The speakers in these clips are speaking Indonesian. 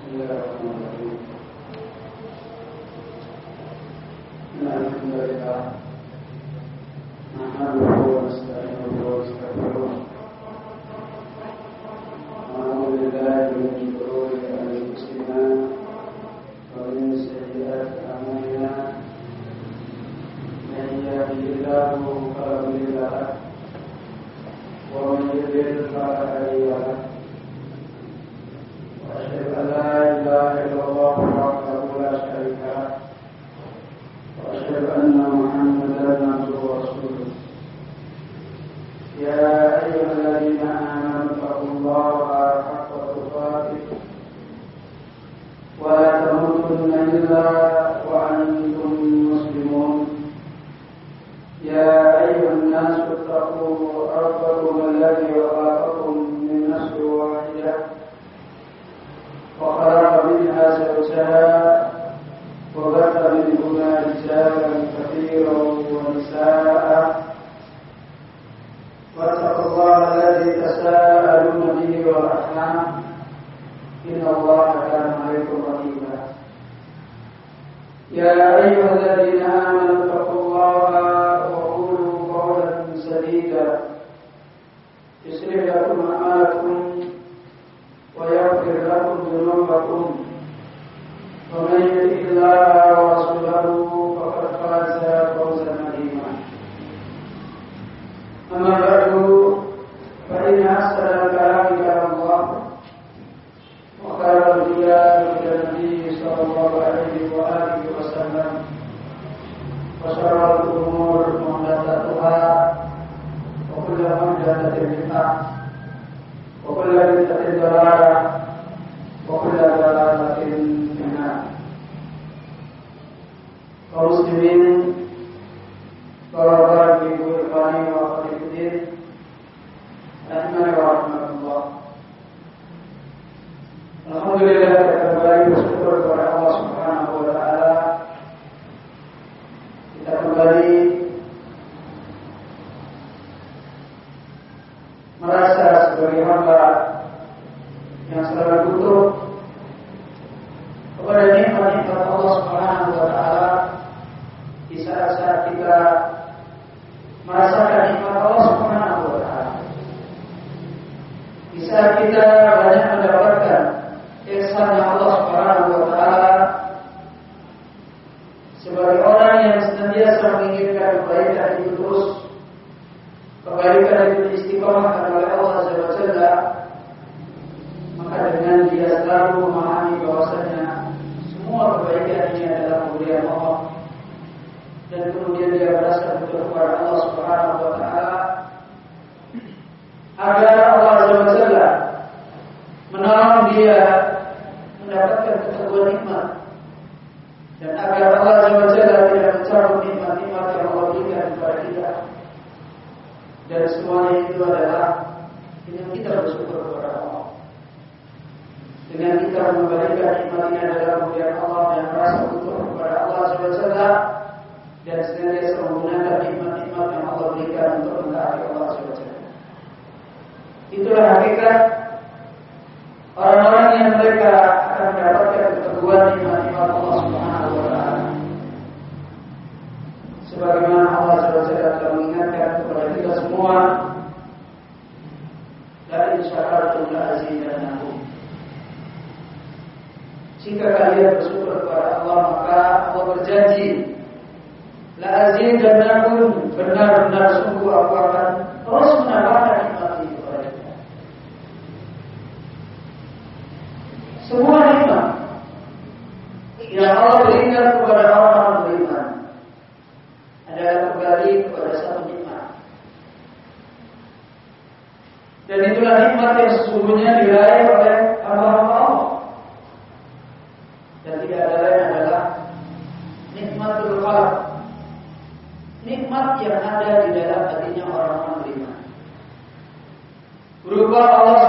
Thank you. يقال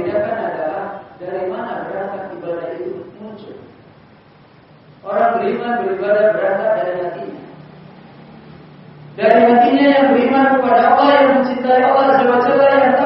membedakan adalah dari mana berangkat ibadah itu muncul. Orang beriman beribadah berangkat dari hatinya. Dari hatinya yang beriman kepada Allah yang mencintai Allah sebagai yang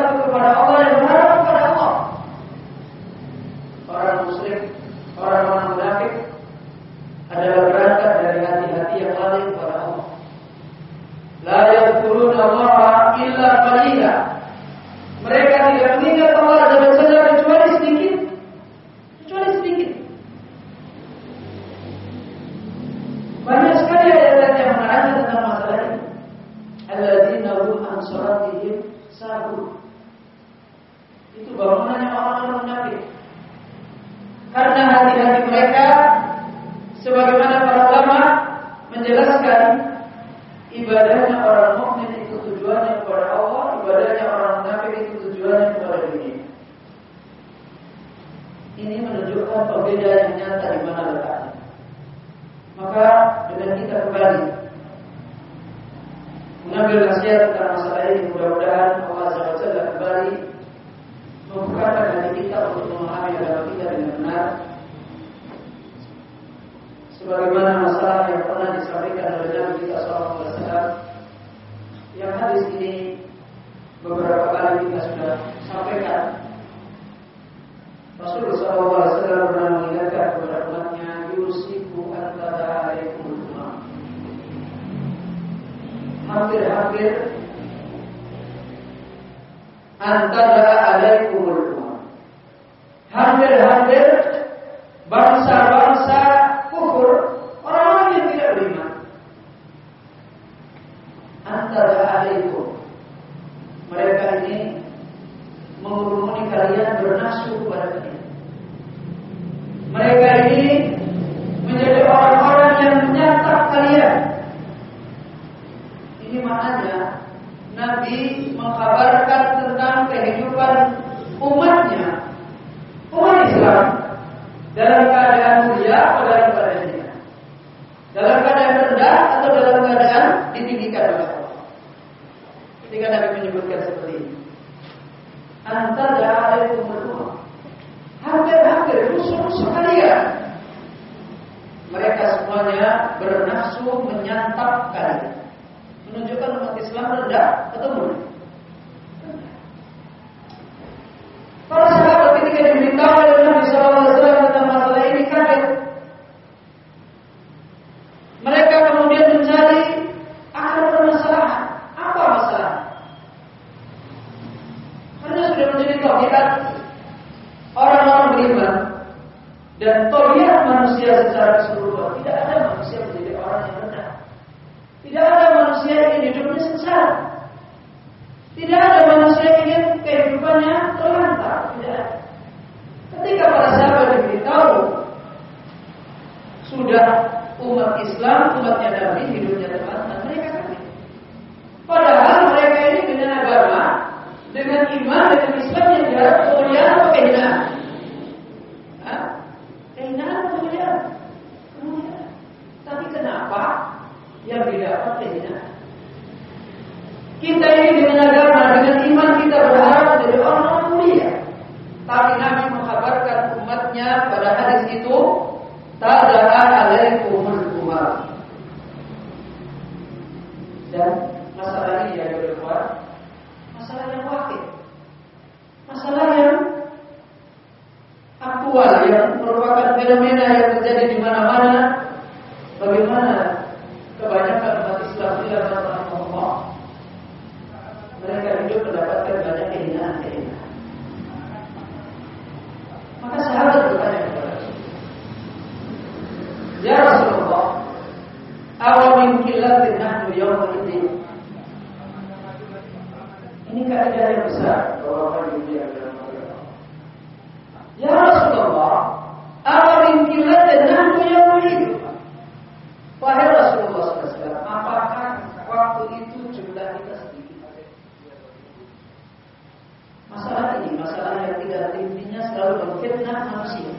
memfitnah manusia.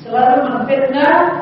Selalu memfitnah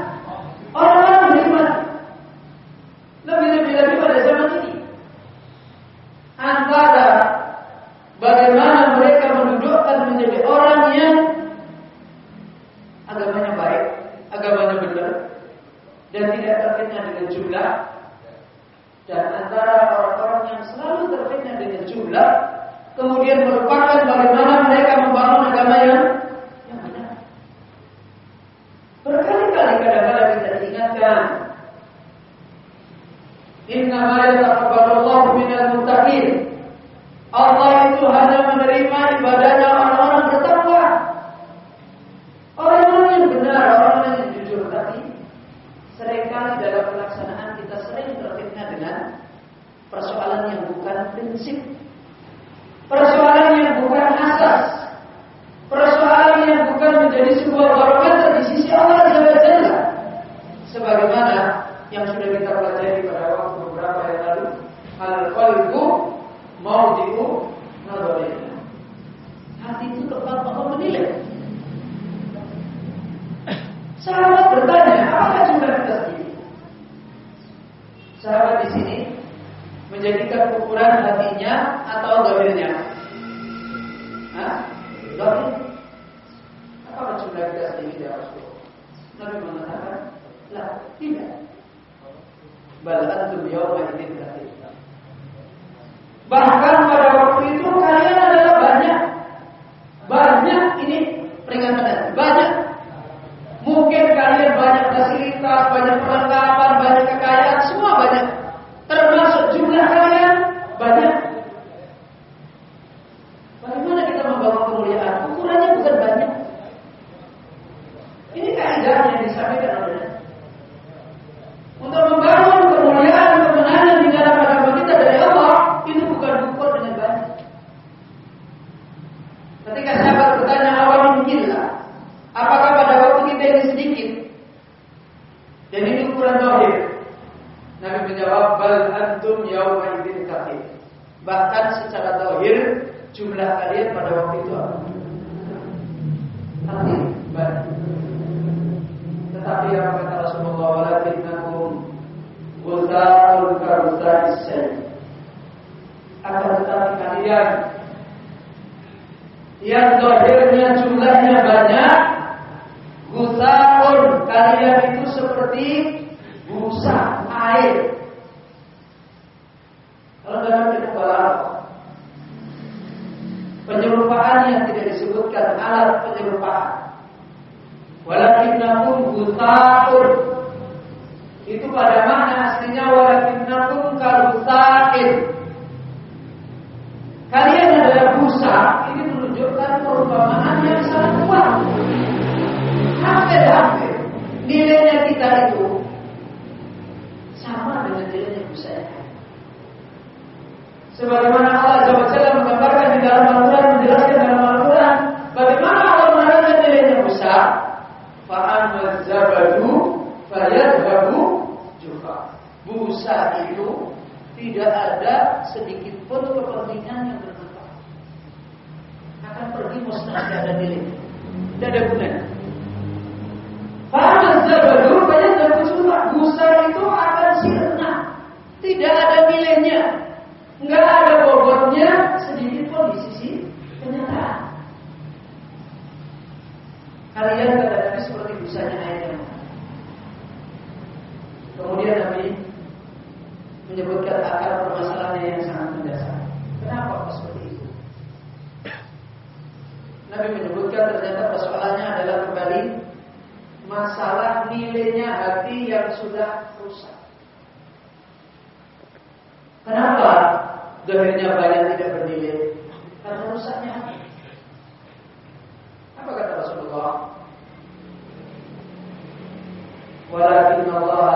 ولكن الله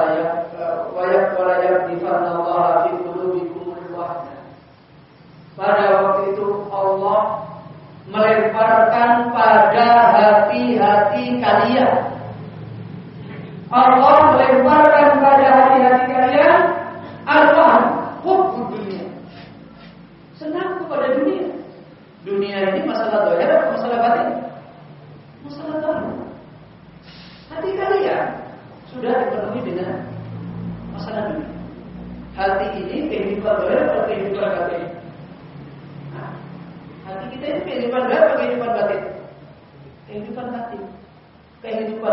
الله في قلوبكم pada waktu itu Allah melemparkan pada hati-hati kalian. Allah melemparkan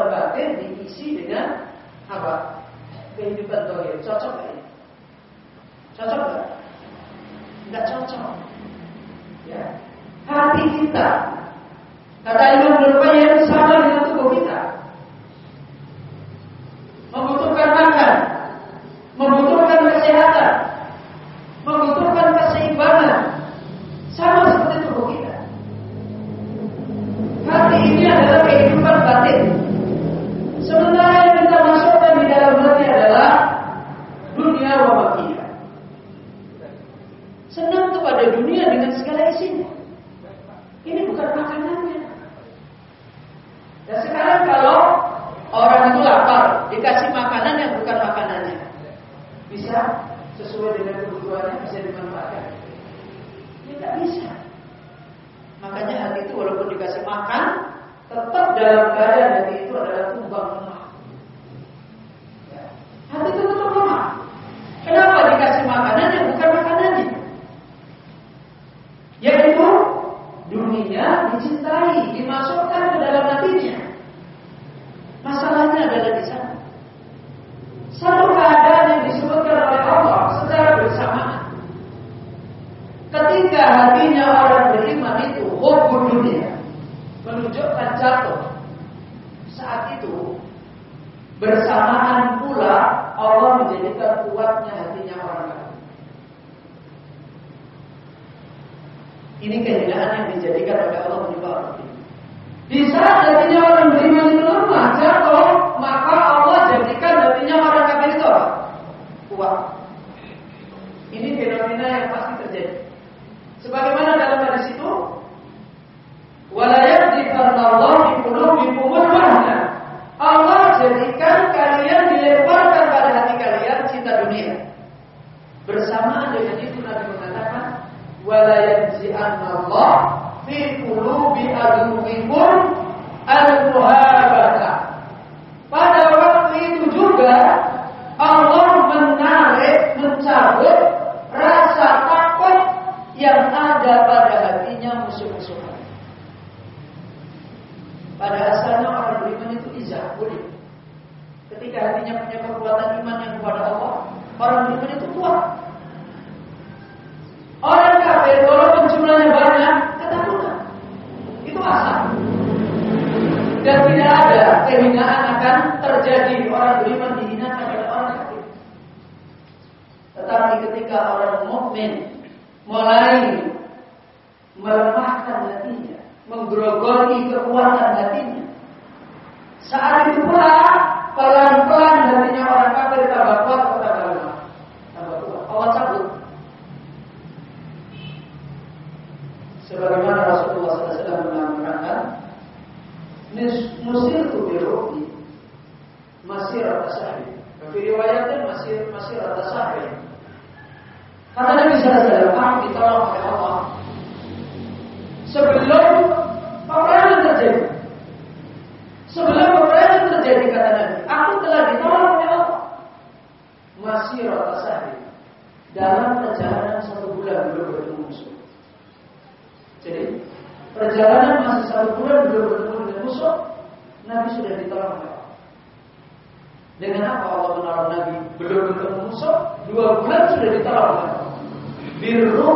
batin diisi dengan apa? Kehidupan dohir. Cocok gak? Cocok gak? Enggak cocok. Ya. Hati kita. Kata Imam Nurman yang sama dengan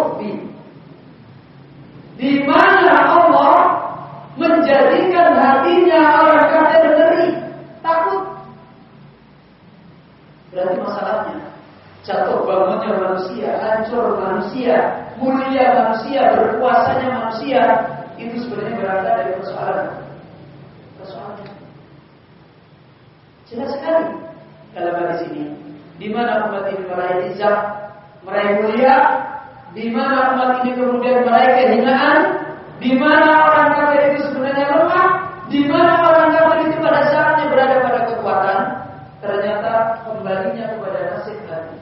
Birruhbi di mana Allah menjadikan hatinya orang kafir ngeri, takut. Berarti masalahnya jatuh bangunnya manusia, hancur manusia, mulia manusia, berkuasanya manusia itu sebenarnya berasal dari persoalan. Persoalan. Jelas sekali dalam hadis ini. Di mana umat ini meraih izah, meraih mulia, di mana umat ini kemudian meraih kehinaan, di mana orang kafir itu sebenarnya lemah, di mana orang kafir itu pada saatnya berada pada kekuatan, ternyata kembalinya kepada nasib hati.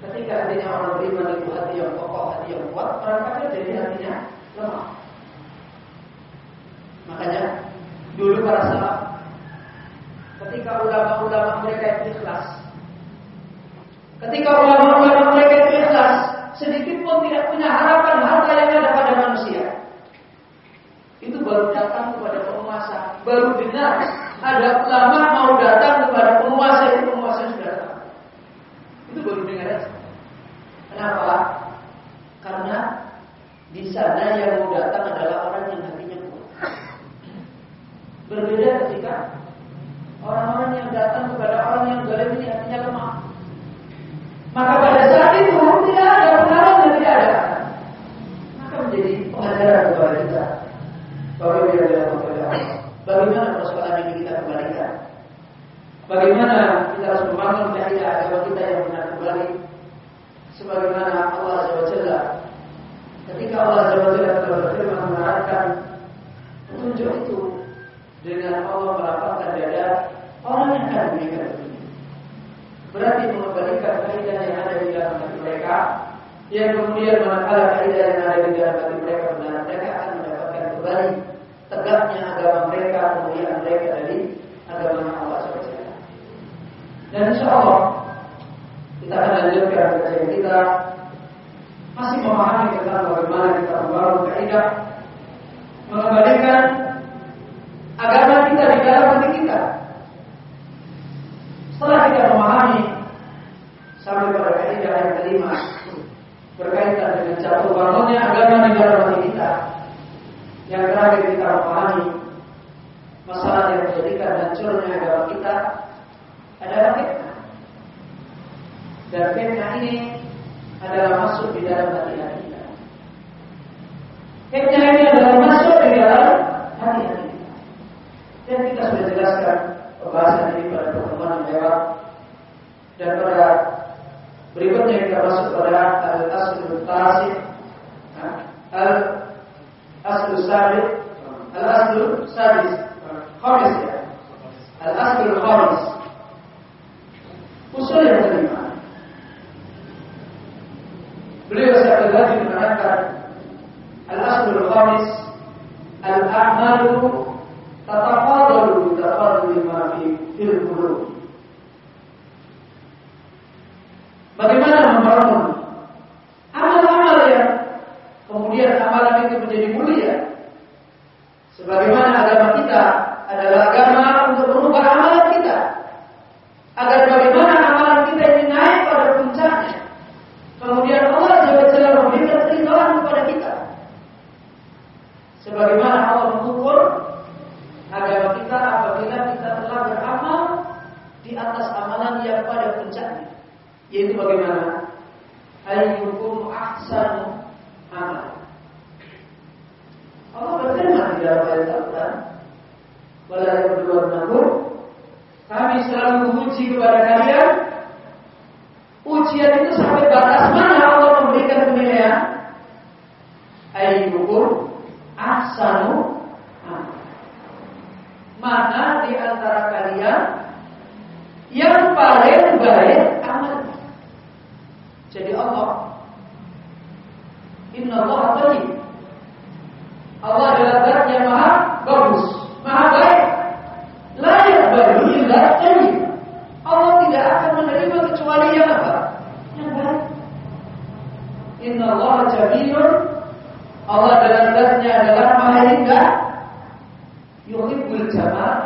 Ketika hatinya orang beriman itu hati yang kokoh, hati yang kuat, orang kafir jadi hatinya lemah. Makanya dulu para sahabat ketika ulama-ulama mereka ikhlas Ketika ulama-ulama mereka sedikit pun tidak punya harapan harta yang ada pada manusia. Itu baru datang kepada penguasa, baru benar ada ulama mau datang kepada penguasa itu penguasa sudah datang. Itu baru dengar. Kenapa? Karena di sana yang mau datang adalah orang yang hatinya kuat. Berbeda ketika orang-orang yang datang kepada orang yang zalim ini hatinya lemah. Maka pada saat itu tidak ada pengaruh dan tidak ada. Maka menjadi pengajaran kepada kita. Bagaimana Bagaimana persoalan ini kita kembalikan? Bagaimana kita harus membangun cahaya agama kita yang benar kembali? Sebagaimana Allah SWT ketika Allah SWT telah berfirman menerangkan petunjuk itu dengan Allah melapangkan dada orang yang akan diberikan berarti mengembalikan kaidah yang ada di dalam hati mereka yang kemudian manakala kaidah yang ada di dalam hati mereka benar mereka akan mendapatkan kembali tegaknya agama kemuliaan mereka dari agama Allah SWT. Dan insya Allah kita akan lanjutkan kajian kita masih memahami tentang bagaimana kita membangun kaidah mengembalikan agama kita di dalam hati kita. Setelah kita memahami sampai pada kaidah yang kelima berkaitan dengan jatuh bangunnya agama dalam hati kita. Yang terakhir kita memahami masalah yang menjadikan hancurnya agama kita adalah fitnah. Dan fitnah ini adalah masuk di dalam hati kita. Fitnah ini adalah masuk di dalam hati kita. Dan kita sudah jelaskan pembahasan ini pada pertemuan yang lewat dan pada berikutnya kita masuk pada al-aslu tasik al-aslu sabit al-aslu sadis khamis ya? Al-aslu khamis. Usul yang kelima. Beliau Syekh lagi menerangkan al-aslu khamis al-a'malu tatafadalu bi tafaduli ma fi fil qulub Bagaimana membangun amal-amal yang kemudian amalan itu menjadi mulia? Sebagaimana agama kita adalah agama untuk merubah amalan kita. Agar bagaimana amalan kita ini naik pada puncaknya. Kemudian Allah Jalla memberikan keridhaan kepada kita. Sebagaimana Allah mengukur agama kita apabila kita telah beramal di atas amalan yang pada puncaknya yaitu bagaimana ayyukum ahsanu amal Allah berfirman di dalam ayat Al-Quran wala yabluwannakum kami selalu menguji kepada kalian ujian itu sampai batas mana Allah memberikan penilaian ayyukum ahsanu amal mana di antara kalian yang paling baik amal jadi Allah Inna Allah tayyib Allah adalah zat yang maha bagus Maha baik Layak baru illa tayyib Allah tidak akan menerima kecuali yang apa? Yang baik Inna Allah jamilun Allah dalam zatnya adalah maha indah Yuhibbul jamal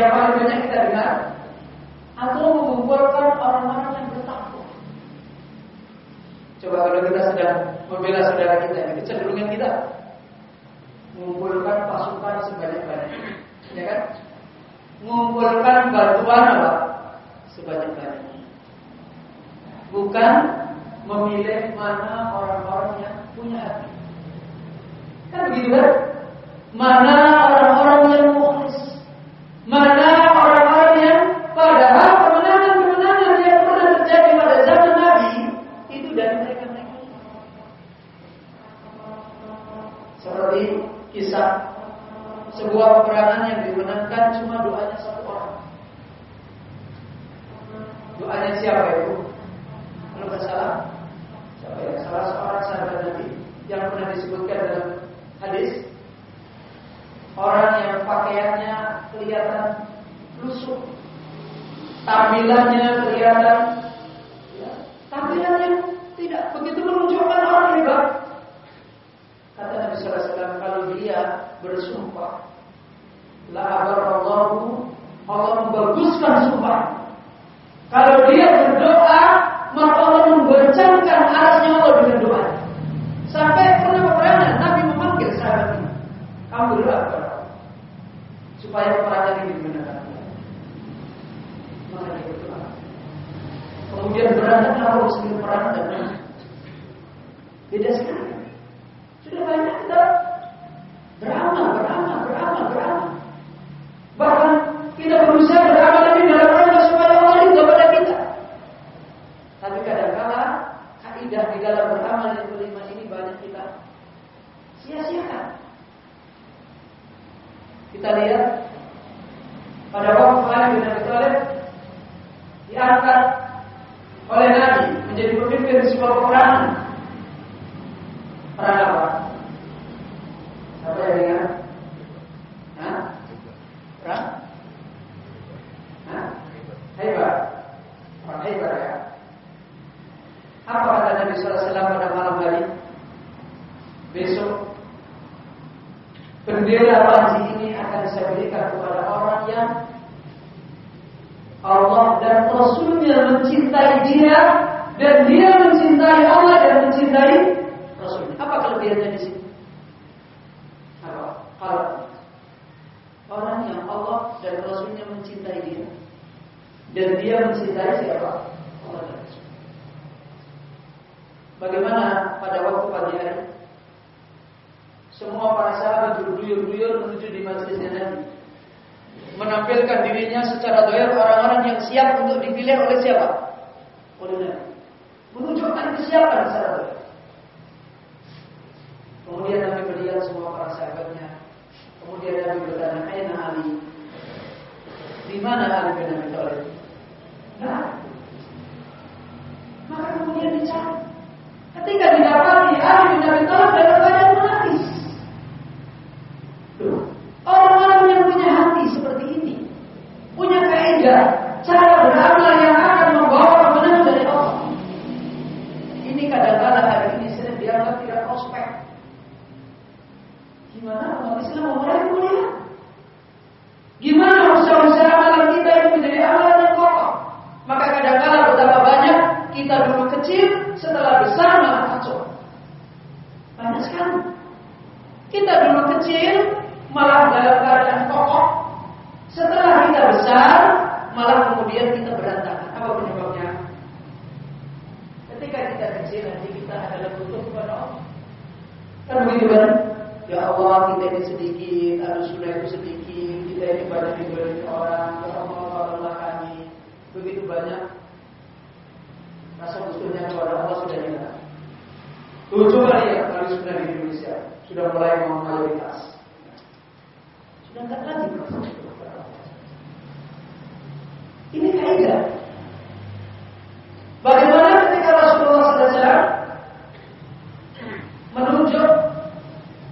yang paling banyak kita dengar atau mengumpulkan orang-orang yang bertakwa. Coba kalau kita sedang membela saudara kita, ini kecenderungan kita mengumpulkan pasukan sebanyak-banyaknya, ya kan? Mengumpulkan bantuan apa? Sebanyak-banyaknya. Bukan memilih mana orang-orang yang punya hati. Kan begitu kan? Mana orang-orang yang? Mana orang-orang yang padahal kemenangan-kemenangan yang pernah terjadi pada zaman Nabi itu dari mereka-mereka. Seperti kisah sebuah peperangan yang dimenangkan cuma doanya satu orang. Doanya siapa itu? Kalau nggak salah, siapa ya? Salah seorang sahabat Nabi yang pernah disebutkan dalam hadis orang yang pakaiannya kelihatan lusuh, tampilannya kelihatan, ya, tampilannya tidak begitu menunjukkan orang hebat. Kata Nabi Sallallahu kalau dia bersumpah, la abarallahu Allah membaguskan sumpah. Kalau dia berdoa, maka Allah memboncengkan arasnya Allah dengan doa. Sampai pernah peperangan, Nabi memanggil sahabat ini. Kamu berdoa kepada Allah. Supaya peperangan ini dimenangkan. Maka dia berdoa. Berangkat Allah muslim perang dan beda sekali. Sudah banyak kita beramal, beramal, beramal, beramal. Bahkan kita berusaha beramal ini dalam rangka supaya Allah ridho pada kita. Tapi kadang-kala kaidah di dalam beramal yang kelima ini banyak kita sia-siakan. Kita lihat pada waktu Ali bin Abi Thalib diangkat oleh Nabi menjadi pemimpin di sebuah peperangan. Perang apa? Apa yang ingat? Hah? Perang? Hah? Hebat. Perang hebat ya. Apa kata Nabi SAW pada malam hari? Besok bendera panji ini akan saya berikan kepada orang yang Allah dan Rasulnya mencintai dia dan dia menampilkan dirinya secara doyer orang-orang yang siap untuk dipilih oleh siapa? Oleh Nabi. Menunjukkan kesiapan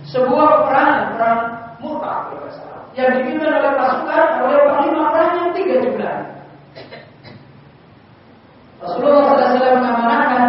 sebuah perang, perang mutlak yang dipimpin oleh pasukan oleh panglima perang yang tiga jumlah. Rasulullah SAW mengamanahkan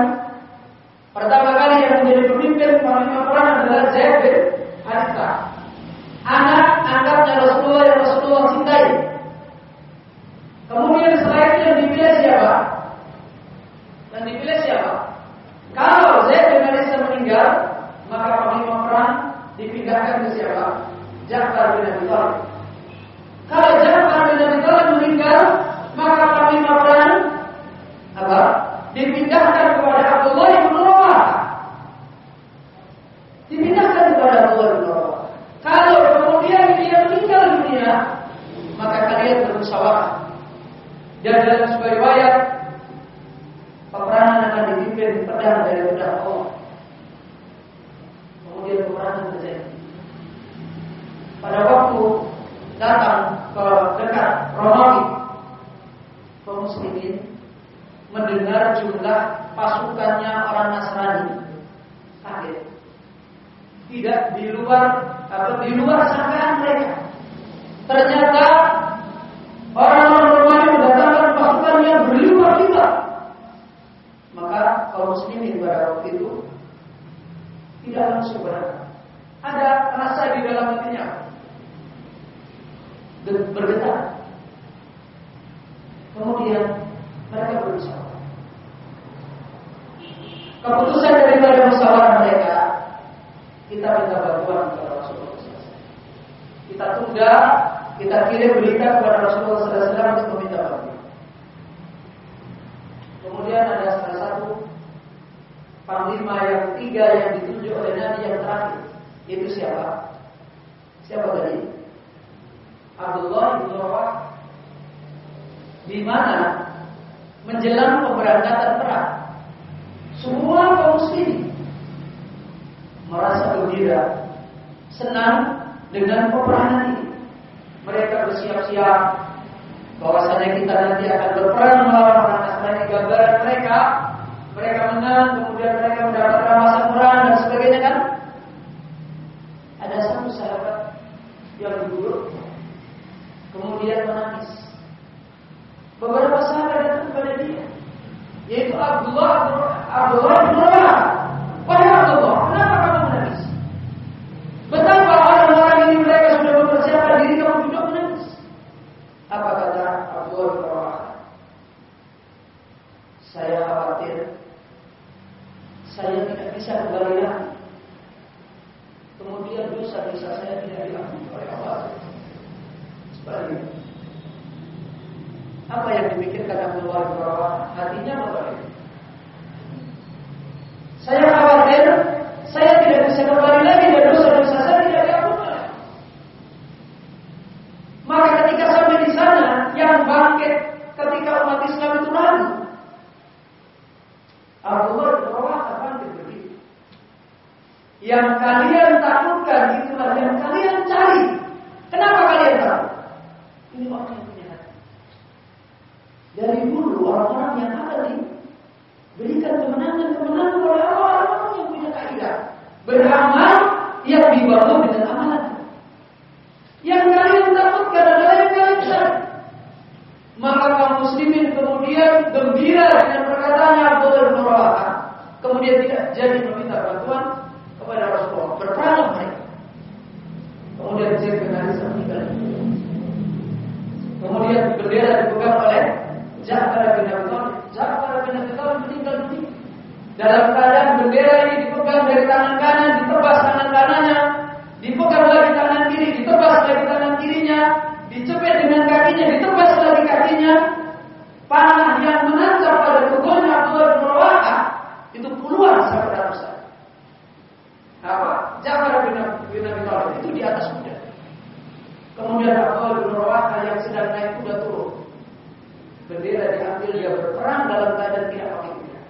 sambil dia berperang dalam keadaan tidak pakai pedang.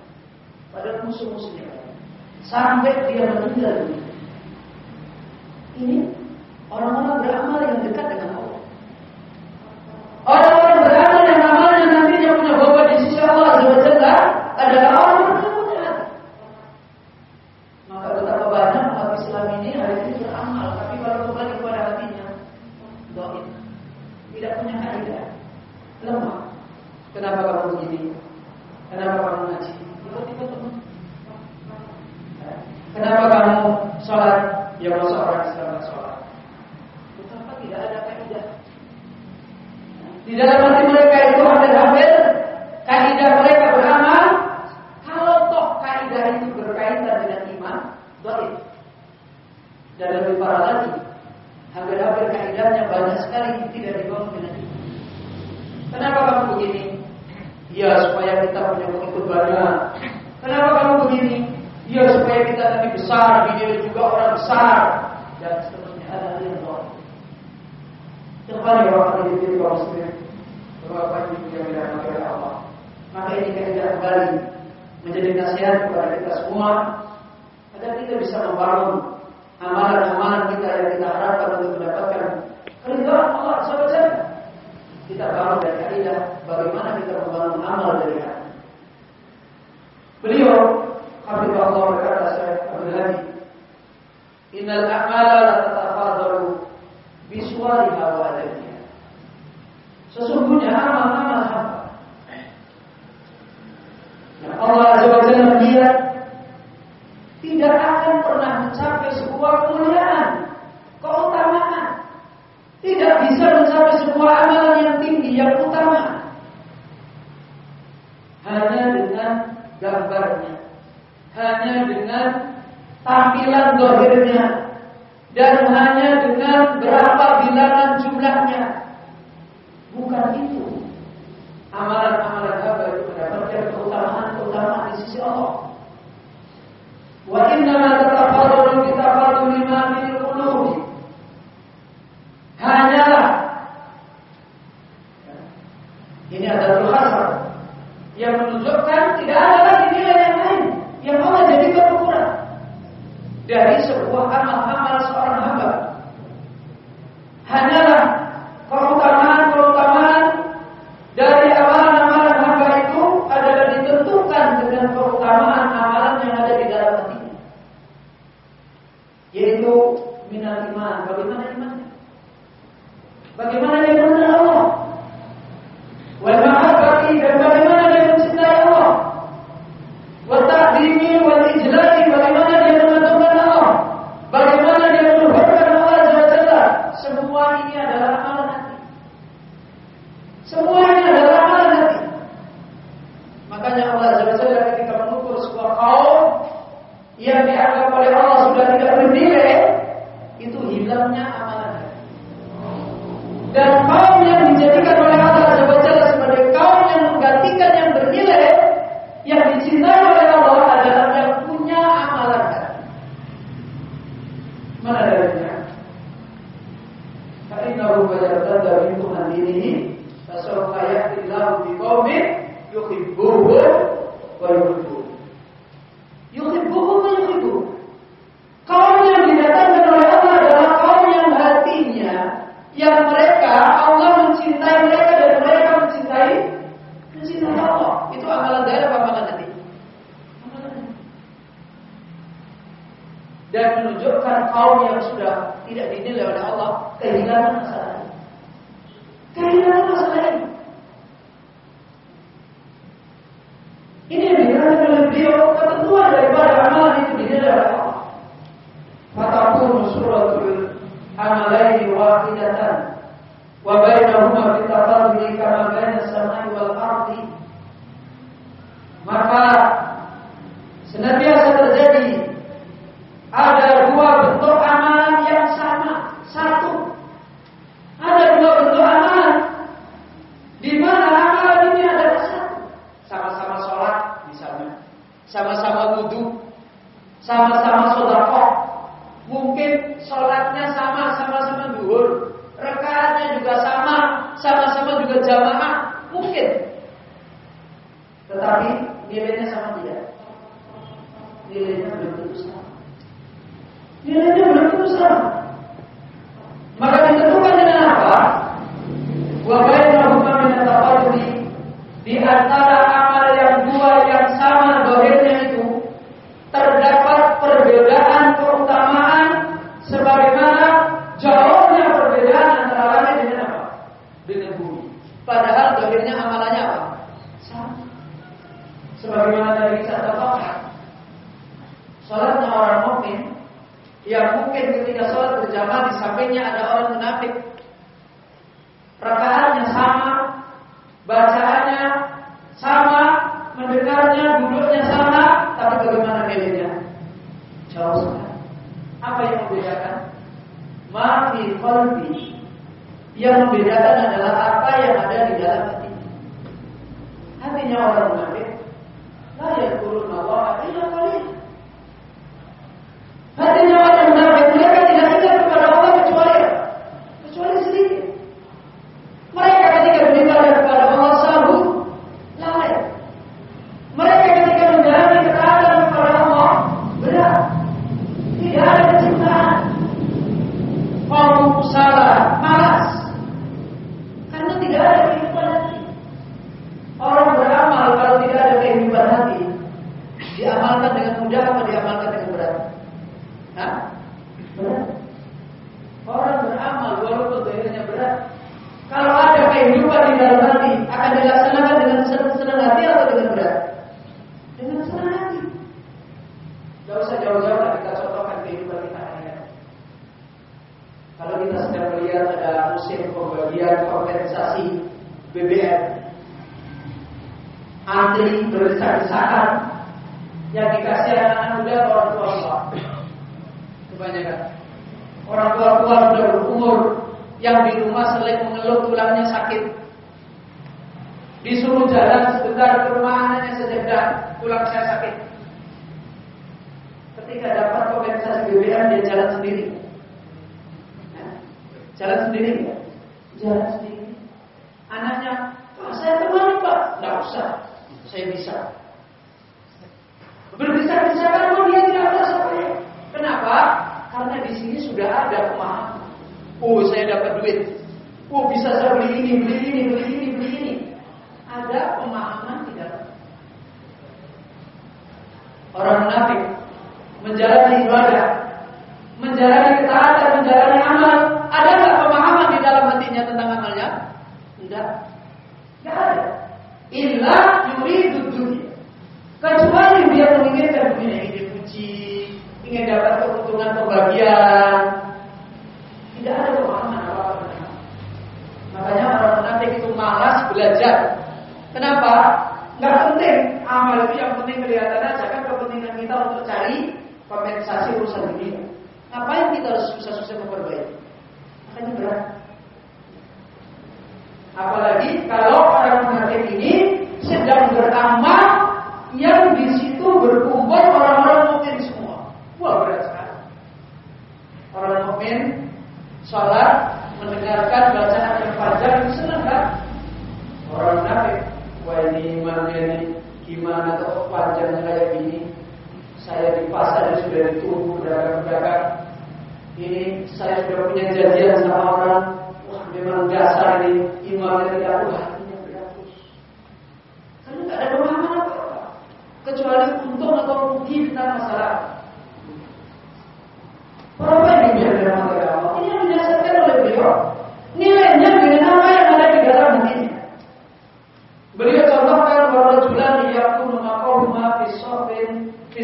Padahal musuh-musuhnya. Sampai dia meninggal dunia. Ini orang-orang beragama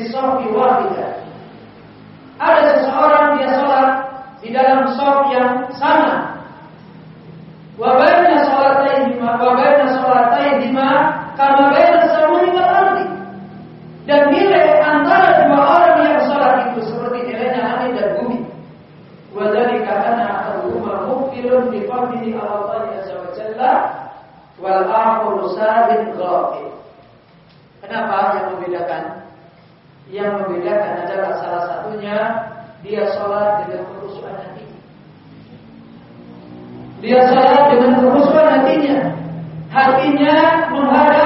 fi wahidah. Ada seseorang dia sholat di dalam sholat yang sama. Wa baina sholatain bima wa baina sholatain bima kama baina samuni wal ardi. Dan nilai antara dua orang yang sholat itu seperti nilainya langit dan bumi. wadari dzalika anna al-umma mukfirun di fadli Allah azza wa jalla wal akhiru sabit ghafil. Kenapa yang membedakan yang membedakan adalah salah satunya dia sholat dengan kerusuhan hatinya. Dia sholat dengan kerusuhan hatinya. Hatinya menghadap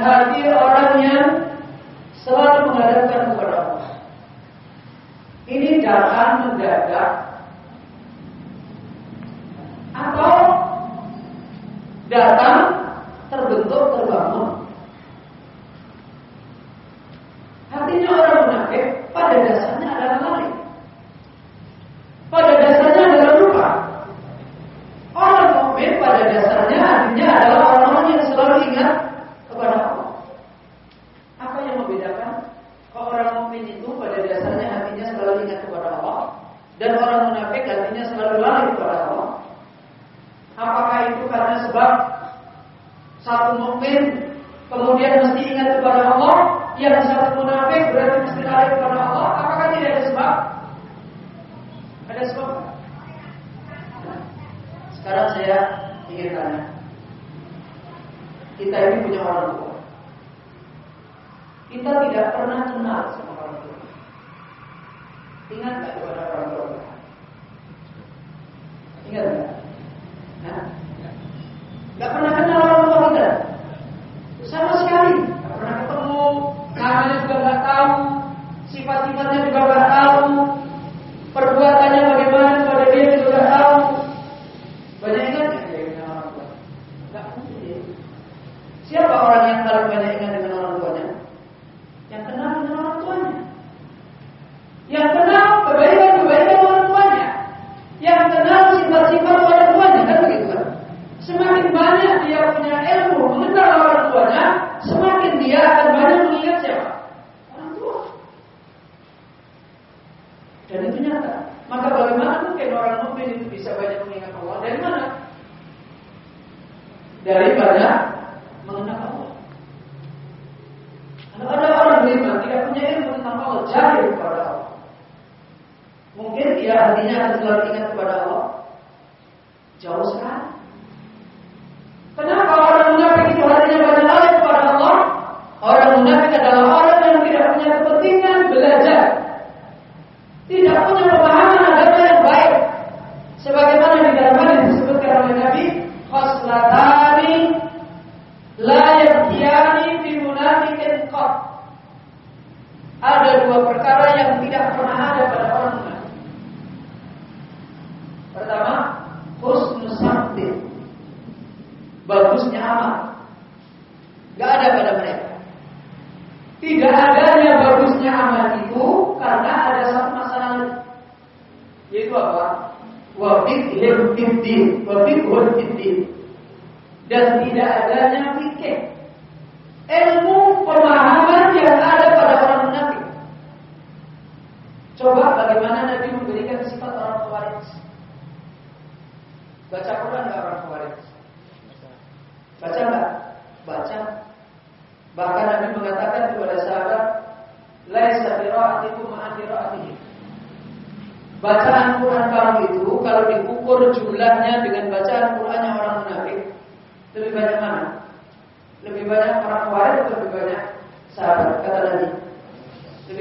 hati orang yang selalu menghadapkan kepada Allah. Ini datang mendadak atau datang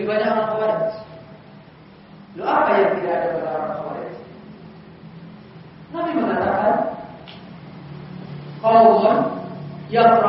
kepada Khawarij. Lu apa yang tidak ada pada orang Khawarij? Nabi mengatakan, Qawwan yaqra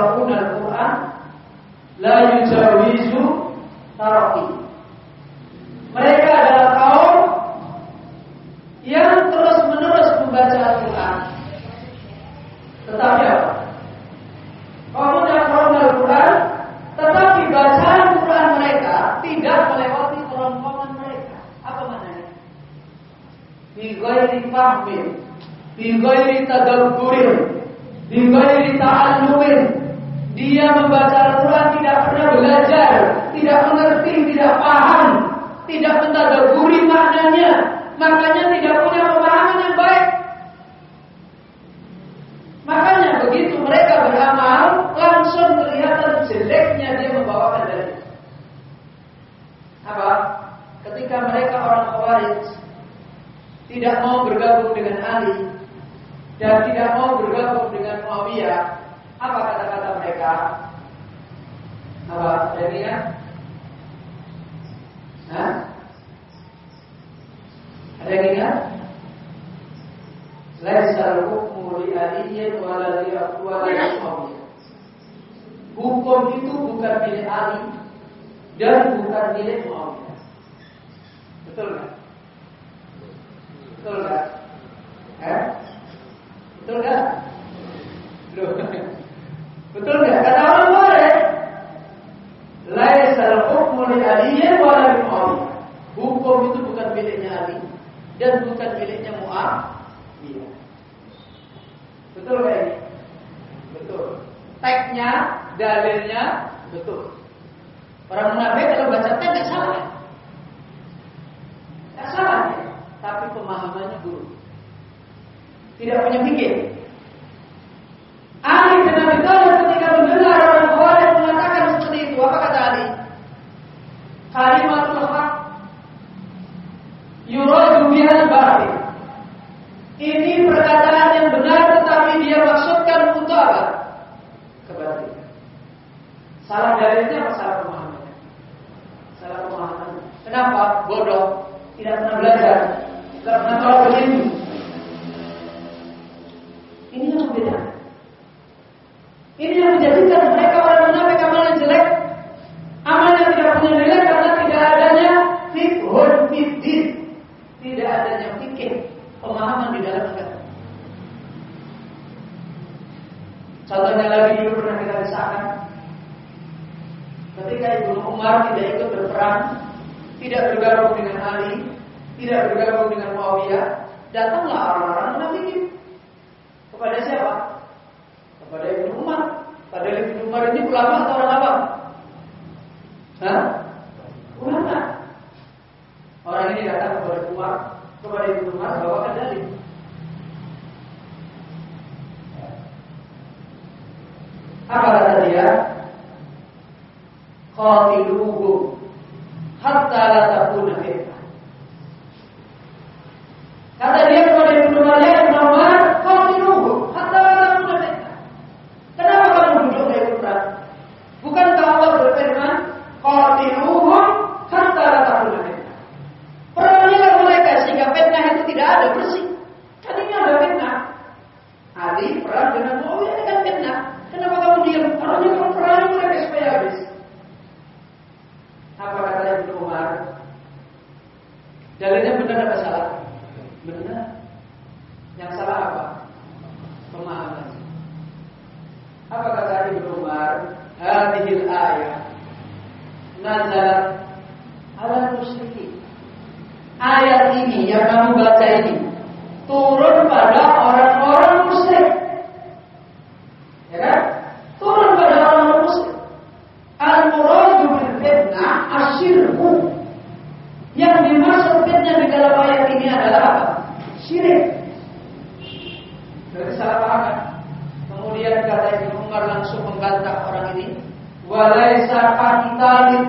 Kemudian kata Ibnu Umar langsung menggantak orang ini. Walaisa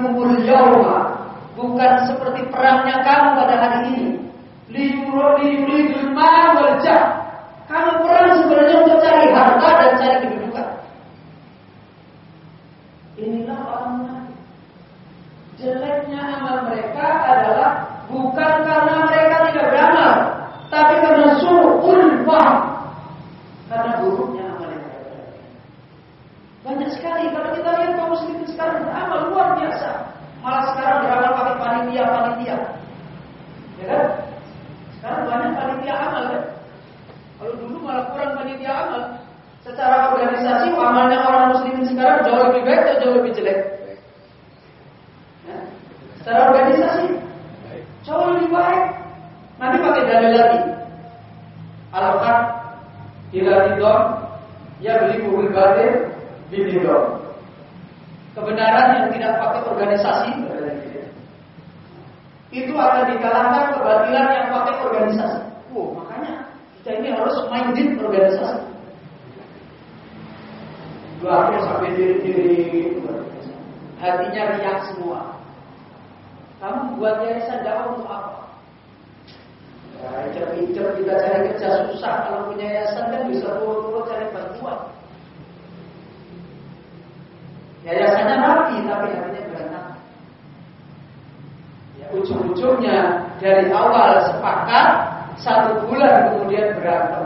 kubur yauma. Bukan seperti perangnya kamu pada hari ini. Liyuridul mal wal Kamu perang sebenarnya untuk cari harta dan cari kedudukan. Inilah orang jeleknya amal mereka amalnya orang muslimin sekarang jauh lebih baik atau jauh lebih jelek? Ya? Secara organisasi jauh lebih baik. Nanti pakai dalil lagi. Dilatih dong, ya beli mobil batin, beli dong. Kebenaran yang tidak pakai organisasi itu akan dikalahkan kebatilan yang pakai organisasi. Wow, makanya kita ini harus minded organisasi. Akhir sampai diri-diri hatinya riak semua. Kamu buat yayasan dakwah untuk apa? Ya, incer kita cari kerja susah kalau punya yayasan kan bisa turun-turun cari bantuan. Yayasannya rapi tapi hatinya berantakan. Ya, ujung-ujungnya dari awal sepakat satu bulan kemudian berantem.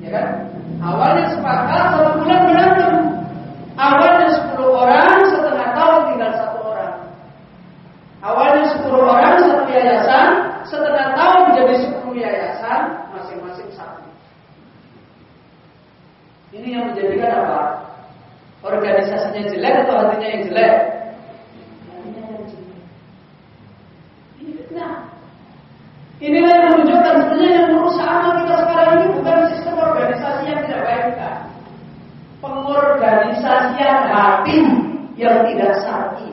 Ya kan? Awalnya sepakat satu bulan berantem. Awalnya 10 orang setengah tahun tinggal satu orang. Awalnya 10 orang satu yayasan setengah tahun menjadi 10 yayasan masing-masing satu. Ini yang menjadikan apa? Organisasinya jelek atau hatinya yang jelek? Ini fitnah. Inilah yang menunjukkan sebenarnya yang merusak amal kita sekarang ini bukan sistem organisasi yang tidak kan. Pengorganisasian hati yang tidak sati.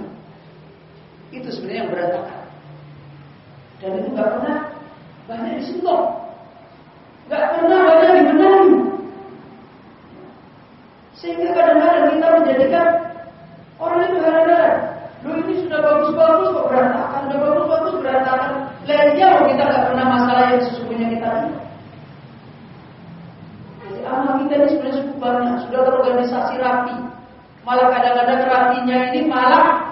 Itu sebenarnya yang berantakan. Dan itu nggak pernah banyak disentuh. Nggak pernah banyak dibenahi. Sehingga kadang-kadang kita menjadikan orang itu heran-heran. Lu ini sudah bagus-bagus kok berantakan, sudah bagus-bagus berantakan. Lain jauh iya, kita nggak pernah masalah yang sesungguhnya kita lihat. Ini sebenarnya cukup sudah terorganisasi rapi. Malah kadang-kadang rapinya ini malah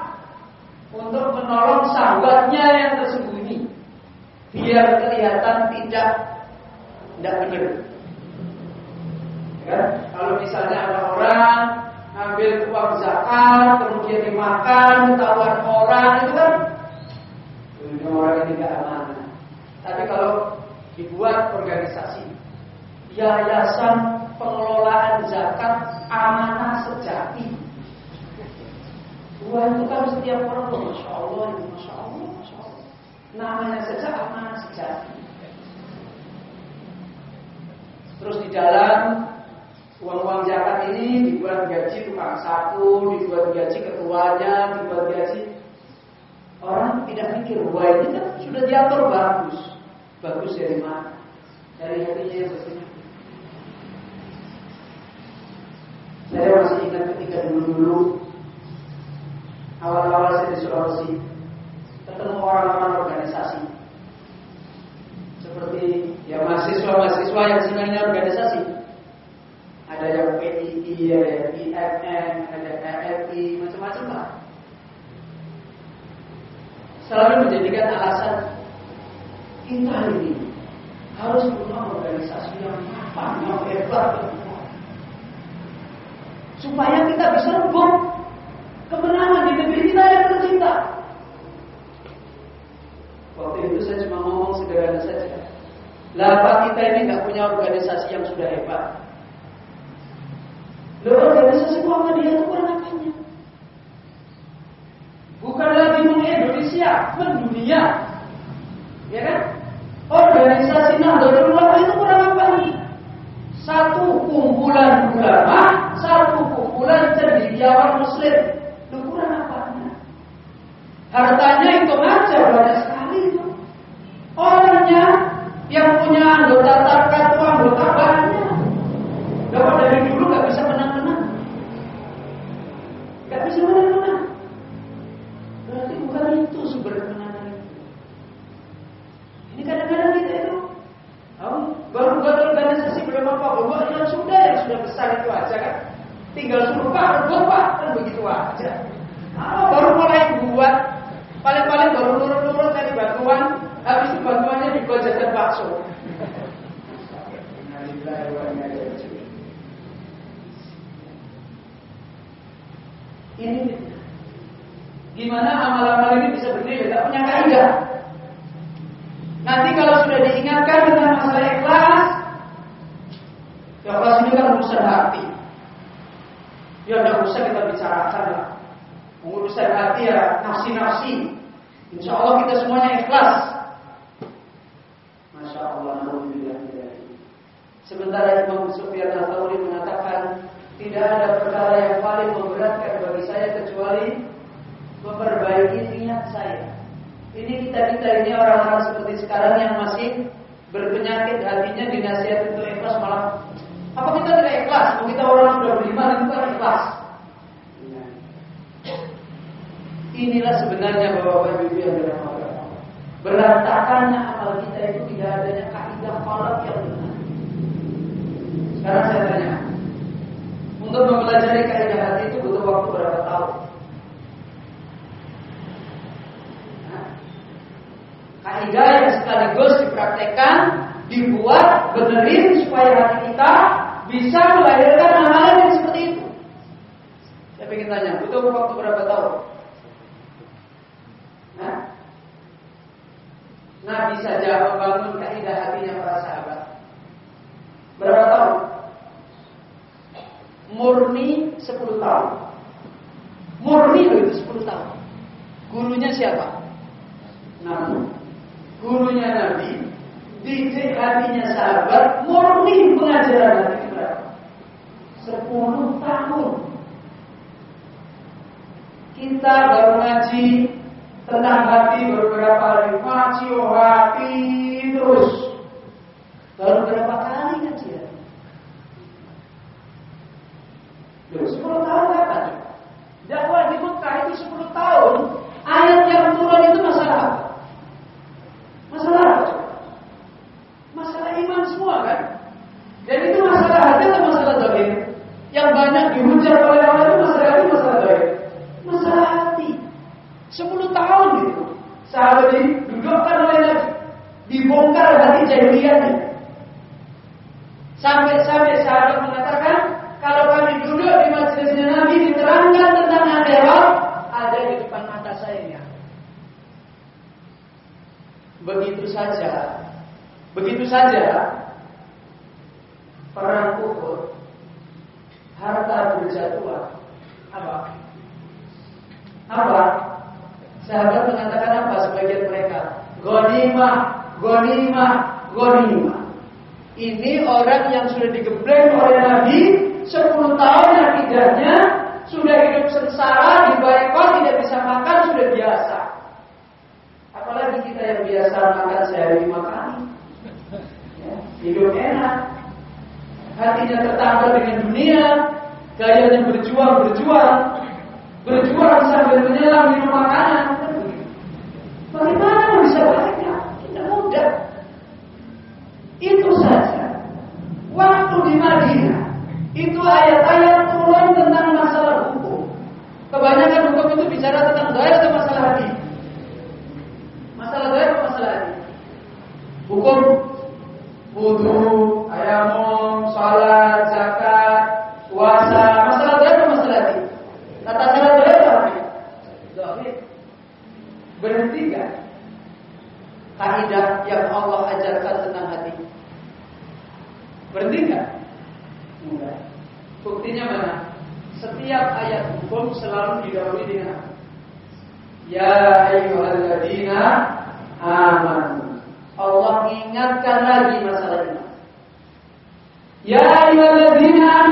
untuk menolong sahabatnya yang tersembunyi, biar kelihatan tidak tidak menyebut. Ya, kalau misalnya ada orang ngambil uang zakat kemudian dimakan ketahuan orang itu kan ini orang yang tidak amanah. Tapi kalau dibuat organisasi yayasan pengelolaan zakat amanah sejati. Wah itu kan setiap orang masya Allah, masya Allah, masya Allah. Namanya saja amanah sejati. Terus di dalam Uang-uang zakat ini dibuat gaji tukang sapu, dibuat gaji ketuanya, dibuat gaji orang tidak mikir bahwa ini kan sudah diatur bagus. Bagus dari mana? Dari hatinya yang bersih. Saya masih ingat ketika dulu-dulu awal-awal saya di Sulawesi ketemu orang-orang organisasi. Seperti ya mahasiswa-mahasiswa yang sebenarnya organisasi. Ada yang PII, ada yang ada AFI, macam-macam lah. Selalu menjadikan alasan kita ini harus punya organisasi yang apa, yang hebat, supaya kita bisa rebut kemenangan di negeri kita yang tercinta. Waktu itu saya cuma ngomong sederhana saja. Lapa kita ini nggak punya organisasi yang sudah hebat. Loh, organisasi Muhammadiyah itu kurang apanya? Bukan lagi Indonesia, mendunia. Ya kan? Organisasi Nahdlatul Ulama itu kurang apa nih? Satu kumpulan ulama, satu kumpulan cendekiawan muslim. Itu kurang apa? Hartanya itu aja Berhenti enggak? Enggak. Buktinya mana? Setiap ayat hukum selalu didahului dengan Ya ayyuhalladzina amanu. Allah ingatkan lagi masalah ini. Ya ayyuhalladzina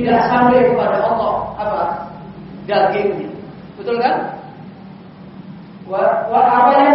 tidak sampai kepada Allah apa dagingnya. Betul kan? Wah, apa yang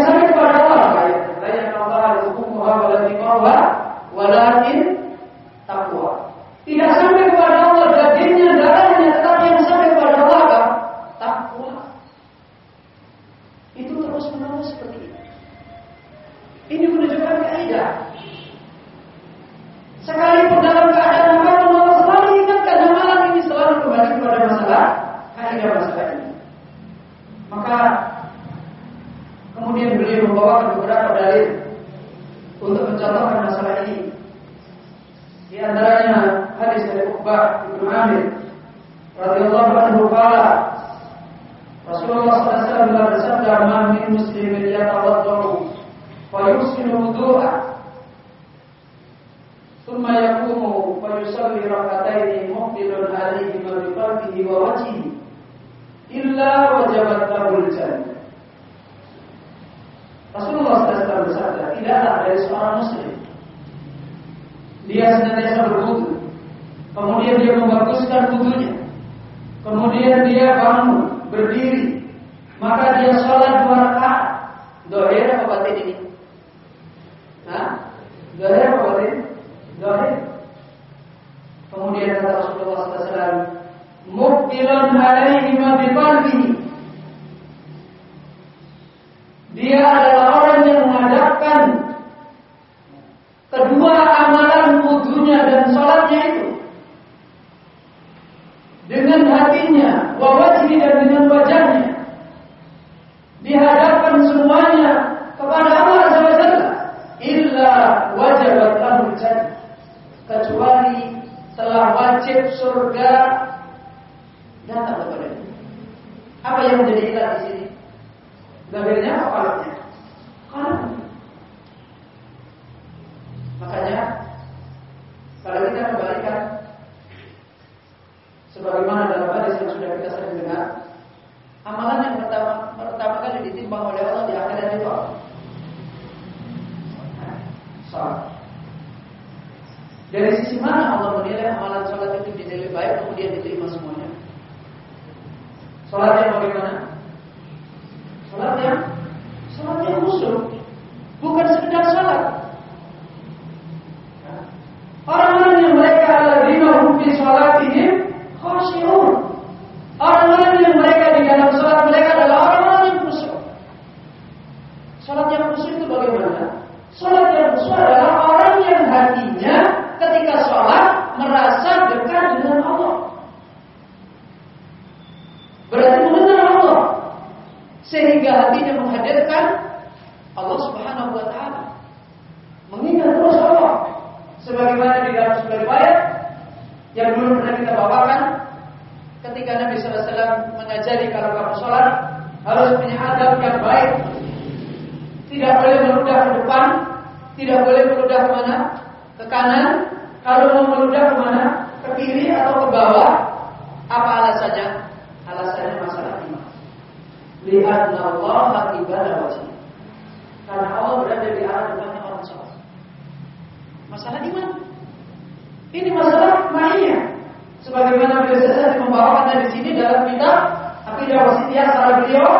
di sini dalam kitab Aqidah Wasitiyah salah beliau,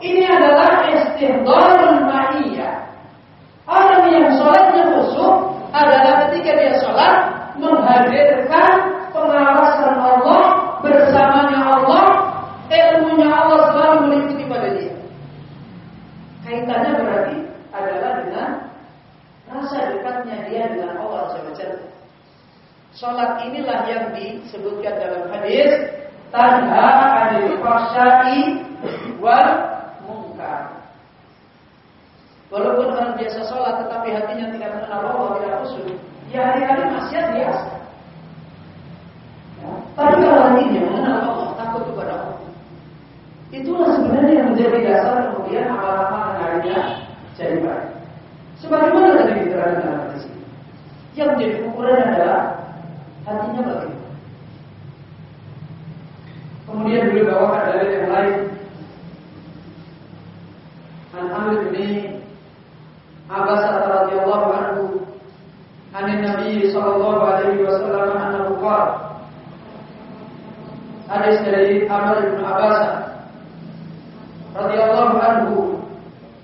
ini adalah istihdharul ma'iyah. Orang yang sholatnya khusyuk adalah ketika dia sholat menghadirkan pengawasan Allah bersamanya Allah, ilmunya Allah selalu meliputi pada dia. Kaitannya berarti adalah dengan rasa dekatnya dia dengan Allah Subhanahu Salat inilah yang disebutkan dalam hadis tanha anil fahsya'i wal mungkar. Walaupun orang biasa sholat tetapi hatinya tidak mengenal Allah, tidak khusyuk, ya hari-hari maksiat biasa. Ya. Tapi kalau hatinya mengenal Allah, takut kepada Allah, itulah sebenarnya yang menjadi dasar kemudian amal-amal yang harinya jadi baik. Sebagaimana tadi diterangkan dalam hadis ini, yang menjadi ukuran adalah hatinya bagaimana. Kemudian beliau bawakan dalil yang lain. An Amr bin Abbas radhiyallahu anhu an Nabi sallallahu alaihi wasallam annahu qala Hadis dari Amr bin Abbas radhiyallahu anhu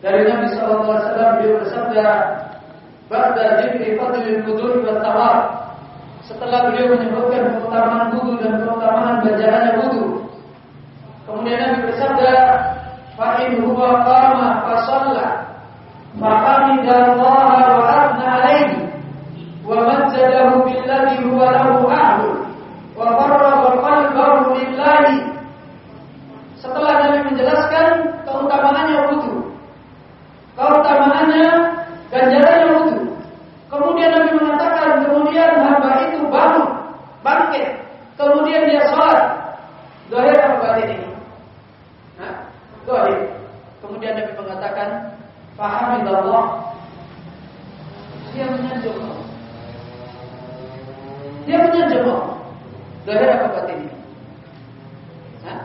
dari Nabi sallallahu alaihi wasallam beliau bersabda Ba'da dzikri fadlil wudu' wa tawaf setelah beliau menyebutkan keutamaan wudu dan keutamaan bacaannya wudu kemudian Nabi bersabda fa in huwa qama fa shalla fa hamidallaha wa athna alaihi wa majjadahu billadhi huwa lahu saudara apa ini? Hah?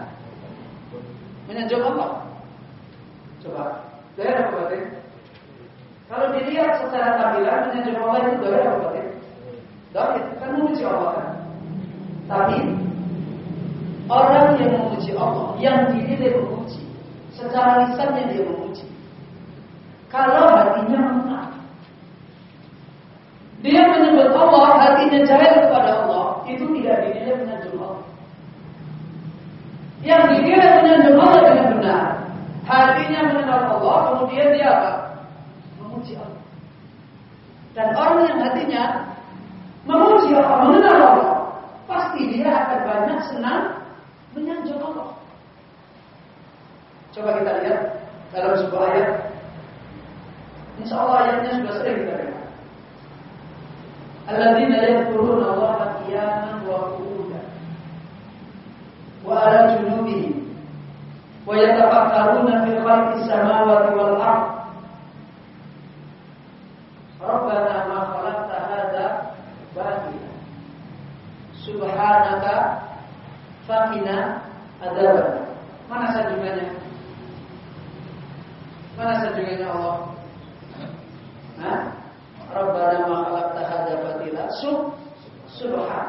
Menanjung apa? Coba. Saudara apa ini? Kalau dilihat secara tampilan menanjung Allah itu saudara apa ini? Dohir, kan memuji Allah kan? Tapi orang yang memuji Allah, yang dirinya memuji, secara lisannya dia memuji. Kalau hatinya mentah, dia menyebut Allah, hatinya jahil kepada Allah itu tidak dinilai dengan jumlah. Yang dinilai dengan jumlah adalah benar-benar hatinya mengenal Allah, kemudian dia apa? Memuji Allah. Dan orang yang hatinya memuji Allah, mengenal Allah, pasti dia akan banyak senang menyanjung Allah. Coba kita lihat dalam sebuah ayat. Insya Allah ayatnya sudah sering kita dengar. الذين يذكرون Allah. وعلى ويتفكرون في خلق السماوات والأرض ربنا ما خلقت هذا باطلا سبحانك فقنا Mana sanjungannya? Mana sanjungannya Allah? Hah? Rabbana ma khalaqta hadza batila. Subhan.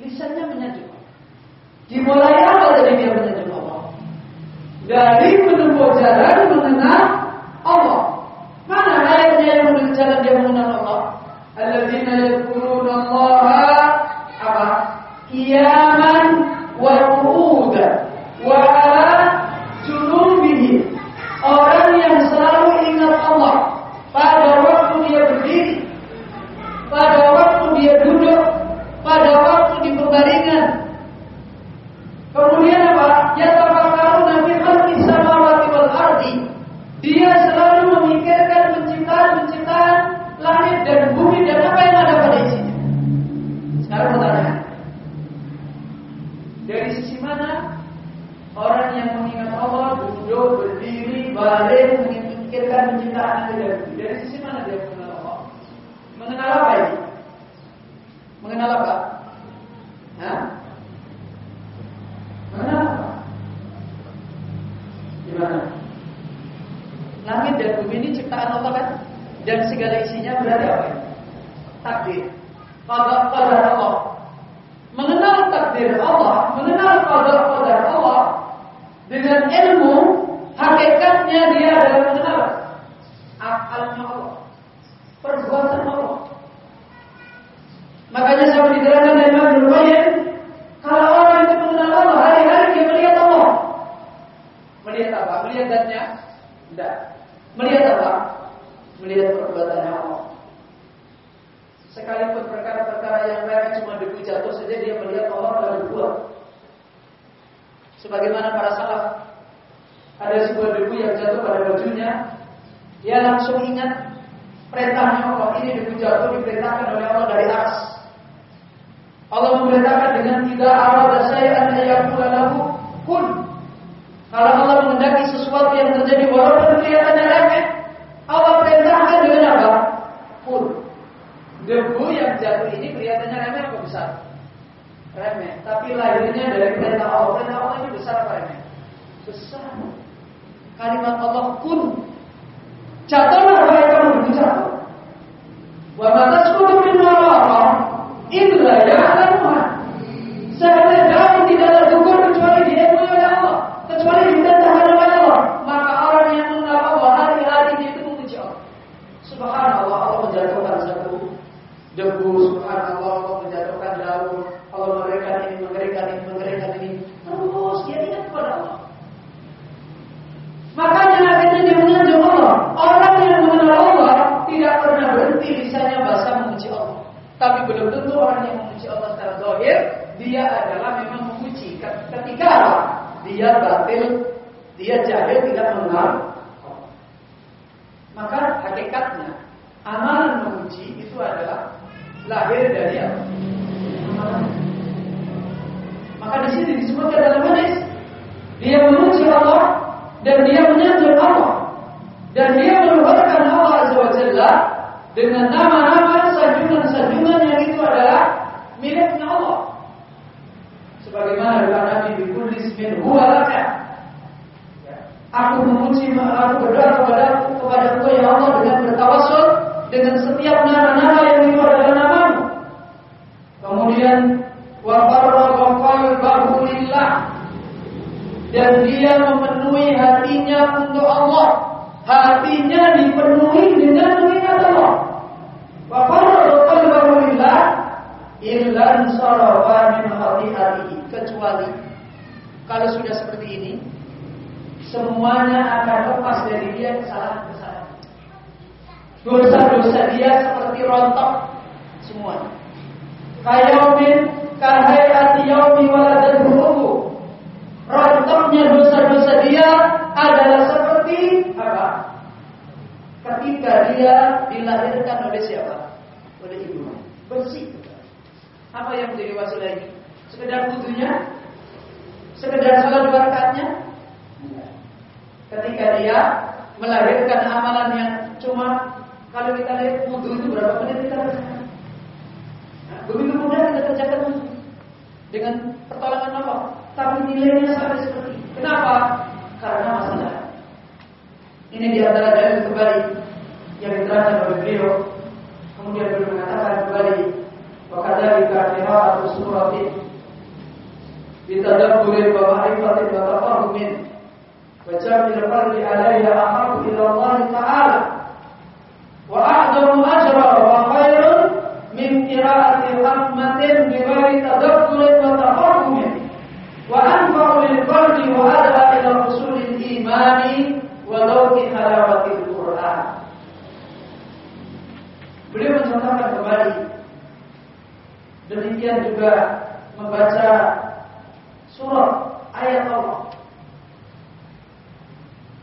Lisannya menyatu. Dimulai apa dari dia petunjuk Allah. Dari menempuh jalan mengenal Allah. Mana ayatnya yang menempuh jalan dia mengenal Allah? Alladzina yadhkuruna Allah apa? Qiyaman wa qu'udan wa ala junubihi. Orang yang selalu ingat Allah pada dan segala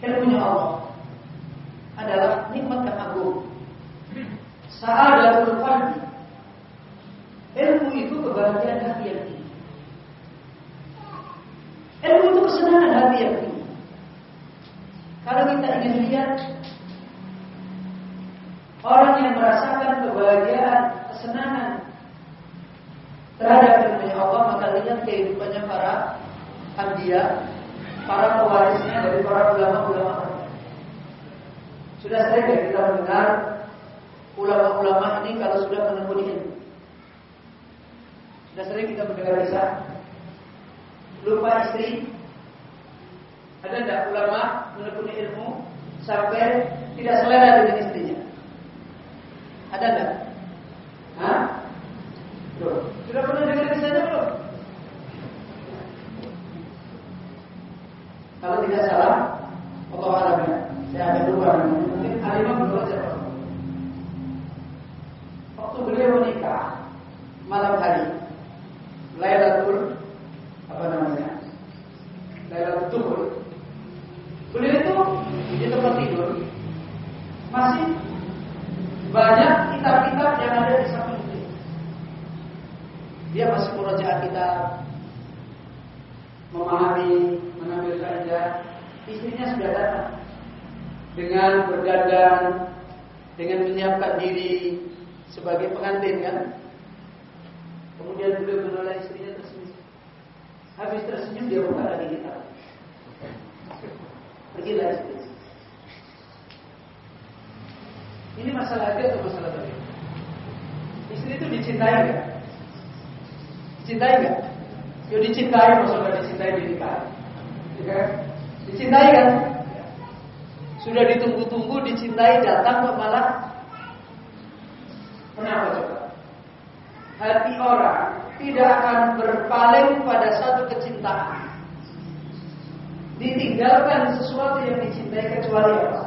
Ilmunya Allah adalah nikmat yang agung. Sa'adatul qalbi. Ilmu itu kebahagiaan hati yang tinggi. Ilmu itu kesenangan hati yang tinggi. Kalau kita ingin lihat orang yang merasakan kebahagiaan, kesenangan terhadap ilmunya Allah maka lihat kehidupannya para anbiya, para pewarisnya dari para ulama-ulama. Sudah sering kita mendengar ulama-ulama ini kalau sudah menekuni ilmu. Sudah sering kita mendengar kisah lupa istri. Ada tidak ulama menekuni ilmu sampai tidak selera dengan istrinya? Ada tidak? Hah? Sudah pernah dengar kisahnya belum? Kalau tidak salah, Allah alam ya. Saya agak lupa Mungkin Alimah belum baca Waktu beliau menikah malam hari, Lailatul apa namanya? Lailatul Tuhur. Beliau itu di tempat tidur masih banyak kitab-kitab yang ada di samping beliau. Dia masih murojaah kitab, memahami, mengambil kaidah. Istrinya sudah datang dengan berdandan, dengan menyiapkan diri sebagai pengantin kan. Kemudian beliau menolak istrinya tersenyum. Habis tersenyum dia buka lagi kitab. Pergilah istri. Ini masalah dia atau masalah tadi? Istri itu dicintai nggak? Dicintai nggak? Yo dicintai, maksudnya dicintai di. Ya, dicintai kan? Sudah ditunggu-tunggu, dicintai, datang kok malah Kenapa coba? Hati orang tidak akan berpaling pada satu kecintaan. Ditinggalkan sesuatu yang dicintai kecuali apa?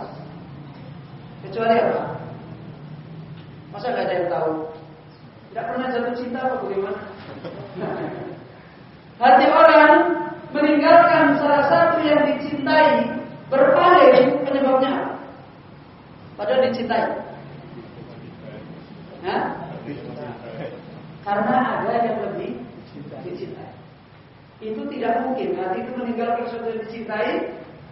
Kecuali apa? Masa nggak ada yang tahu? Tidak pernah jatuh cinta apa bagaimana? Hati orang meninggalkan salah satu yang dicintai berpaling penyebabnya? Padahal dicintai. Hah? Karena ada yang lebih dicintai. Itu tidak mungkin hati itu meninggalkan sesuatu yang dicintai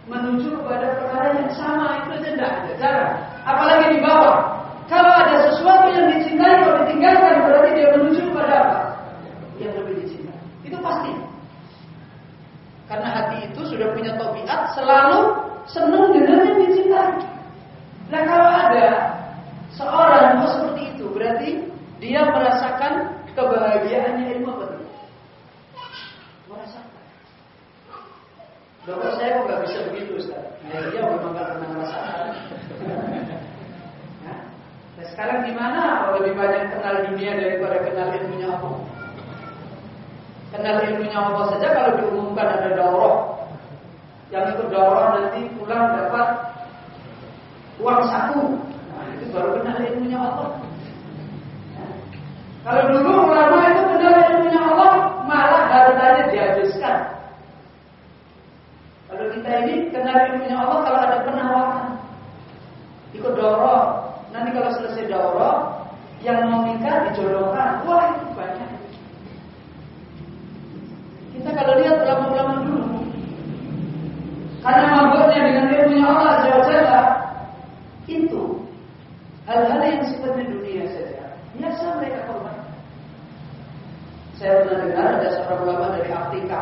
menuju kepada perkara yang sama itu aja tidak ada jarang. Apalagi di bawah. Kalau ada sesuatu yang dicintai kalau ditinggalkan berarti dia menuju kepada apa? Yang lebih dicintai. Itu pasti. Karena hati itu sudah punya tabiat selalu senang dengan yang dicintai. Nah kalau ada seorang yang seperti itu berarti dia merasakan kebahagiaannya ilmu apa Merasakan. Dokter saya kok nggak bisa begitu Ustaz? Ya dia memang nggak pernah merasakan. Nah sekarang gimana? Kalau lebih banyak kenal dunia daripada kenal ilmunya apa? Kenal ilmunya apa saja kalau diumumkan ada daurah yang itu daurah nanti pulang dapat uang saku. Nah, itu baru kenal ilmunya Allah. Ya. Kalau dulu ulama itu kenal ilmunya Allah malah hartanya dihabiskan. Kalau kita ini kenal ilmunya Allah kalau ada penawaran ikut daurah. Nanti kalau selesai daurah yang mau nikah dijodohkan. Wah itu banyak. Kita kalau lihat ulama-ulama dulu karena mabuknya dengan ilmunya Allah Azza itu hal-hal yang sifatnya dunia saja biasa mereka korban. Saya pernah dengar ada seorang ulama dari Afrika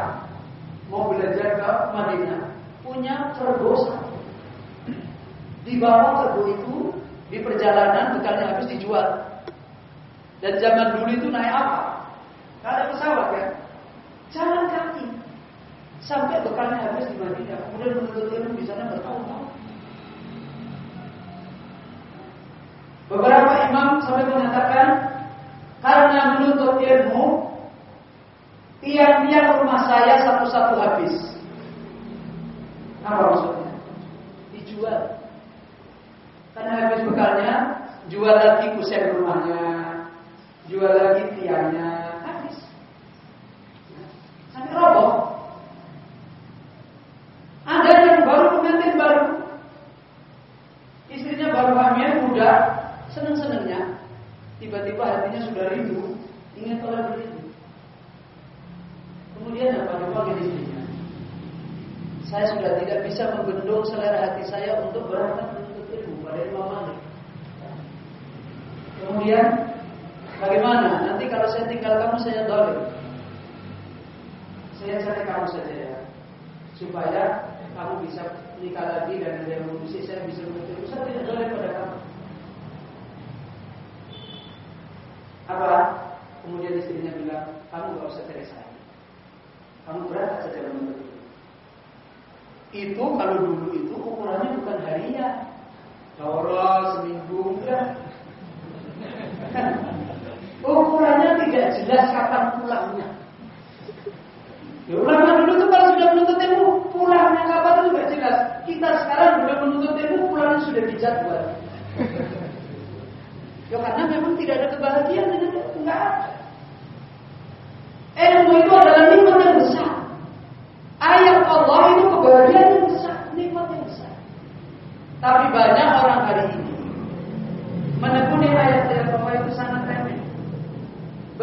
mau belajar ke Madinah punya kerbo di bawah kerbo itu di perjalanan bekalnya habis dijual dan zaman dulu itu naik apa? Ada pesawat kan? Jalan kaki sampai bekalnya habis di Madinah. Kemudian menuntut ilmu di sana bertahun-tahun. Beberapa imam sampai mengatakan karena menuntut ilmu tiang-tiang rumah saya satu-satu habis. Apa maksudnya? Dijual. Karena habis bekalnya, jual lagi kusen rumahnya, jual lagi tiangnya, Roboh. Ada yang baru pengantin baru. Istrinya baru hamil, muda, seneng-senengnya. Tiba-tiba hatinya sudah rindu, ingin tolak begitu. Kemudian apa dipanggil istrinya? Saya sudah tidak bisa membendung selera hati saya untuk berangkat menuntut ilmu pada Imam Malik. Kemudian bagaimana? Nanti kalau saya tinggal kamu saya dolim. Saya cari kamu saja. Ya Supaya kamu bisa nikah lagi dan ada yang mengurusi Saya bisa menuntut Saya tidak boleh pada kamu. Apa? Kemudian istrinya bilang Kamu gak usah cari saya. Kamu berangkat saja menuntut Itu. Kalau dulu itu ukurannya bukan harian. Daurah seminggu enggak. Ukurannya tidak jelas kapan pulangnya Ya ulama dulu tuh kalau sudah menuntut ilmu pulangnya kapan itu nggak jelas. Kita sekarang sudah menuntut ilmu pulangnya sudah dijadwal. ya karena memang tidak ada kebahagiaan dengan itu nggak ada. Ilmu itu adalah nikmat yang besar. Ayat Allah itu kebahagiaan yang besar, nikmat yang besar. Tapi banyak orang hari ini menekuni ayat-ayat Allah itu sangat remeh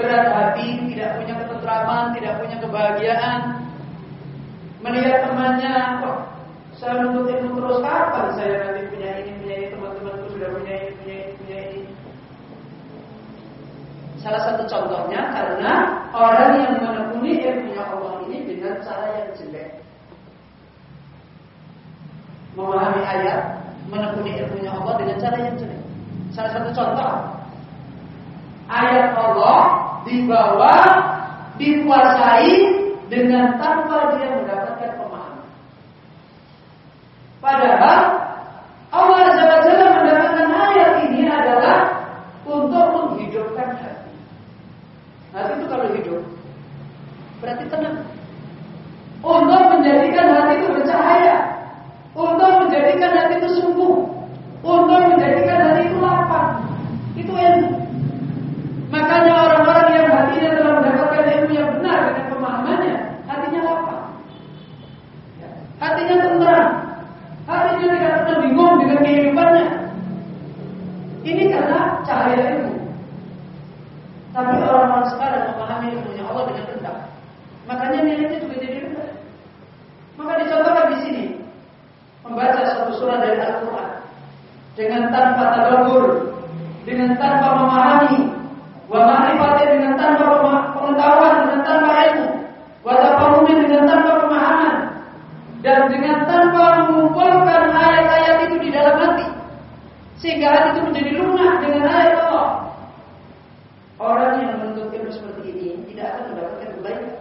berat hati, tidak punya ketentraman, tidak punya kebahagiaan. Melihat temannya, wah, saya menuntut ilmu terus kapan saya nanti punya ini, punya ini, teman-temanku sudah punya ini, punya ini, punya ini. Salah satu contohnya karena orang yang menekuni ilmunya Allah ini dengan cara yang jelek. Memahami ayat, menekuni ilmunya Allah dengan cara yang jelek. Salah satu contoh ayat Allah dibawa dikuasai dengan tanpa dia mendapatkan pemahaman. Padahal Allah Azza wa Jalla mendapatkan ayat ini adalah untuk menghidupkan hati. Hati itu kalau hidup berarti tenang. Untuk menjadikan hati itu bercahaya. Untuk menjadikan hati itu sungguh. Untuk menjadikan hati itu lapang. Itu ilmu. Makanya orang-orang yang hatinya telah mendapatkan ilmu yang benar dengan pemahamannya, hatinya lapang. Ya. Hatinya tenang. Hatinya tidak pernah bingung dengan kehidupannya. Ini karena cahaya ilmu. Tapi orang-orang sekarang memahami ilmunya Allah dengan rendah. Makanya nilainya juga jadi rendah. dengan tanpa tadabbur, dengan tanpa memahami, wa ma'rifatin dengan tanpa pengetahuan, dengan tanpa ilmu, wa tafahumin dengan tanpa pemahaman, dan dengan tanpa mengumpulkan ayat-ayat itu di dalam hati, sehingga hati itu menjadi lunak dengan ayat Allah. Orang yang menuntut ilmu seperti ini tidak akan mendapatkan kebaikan.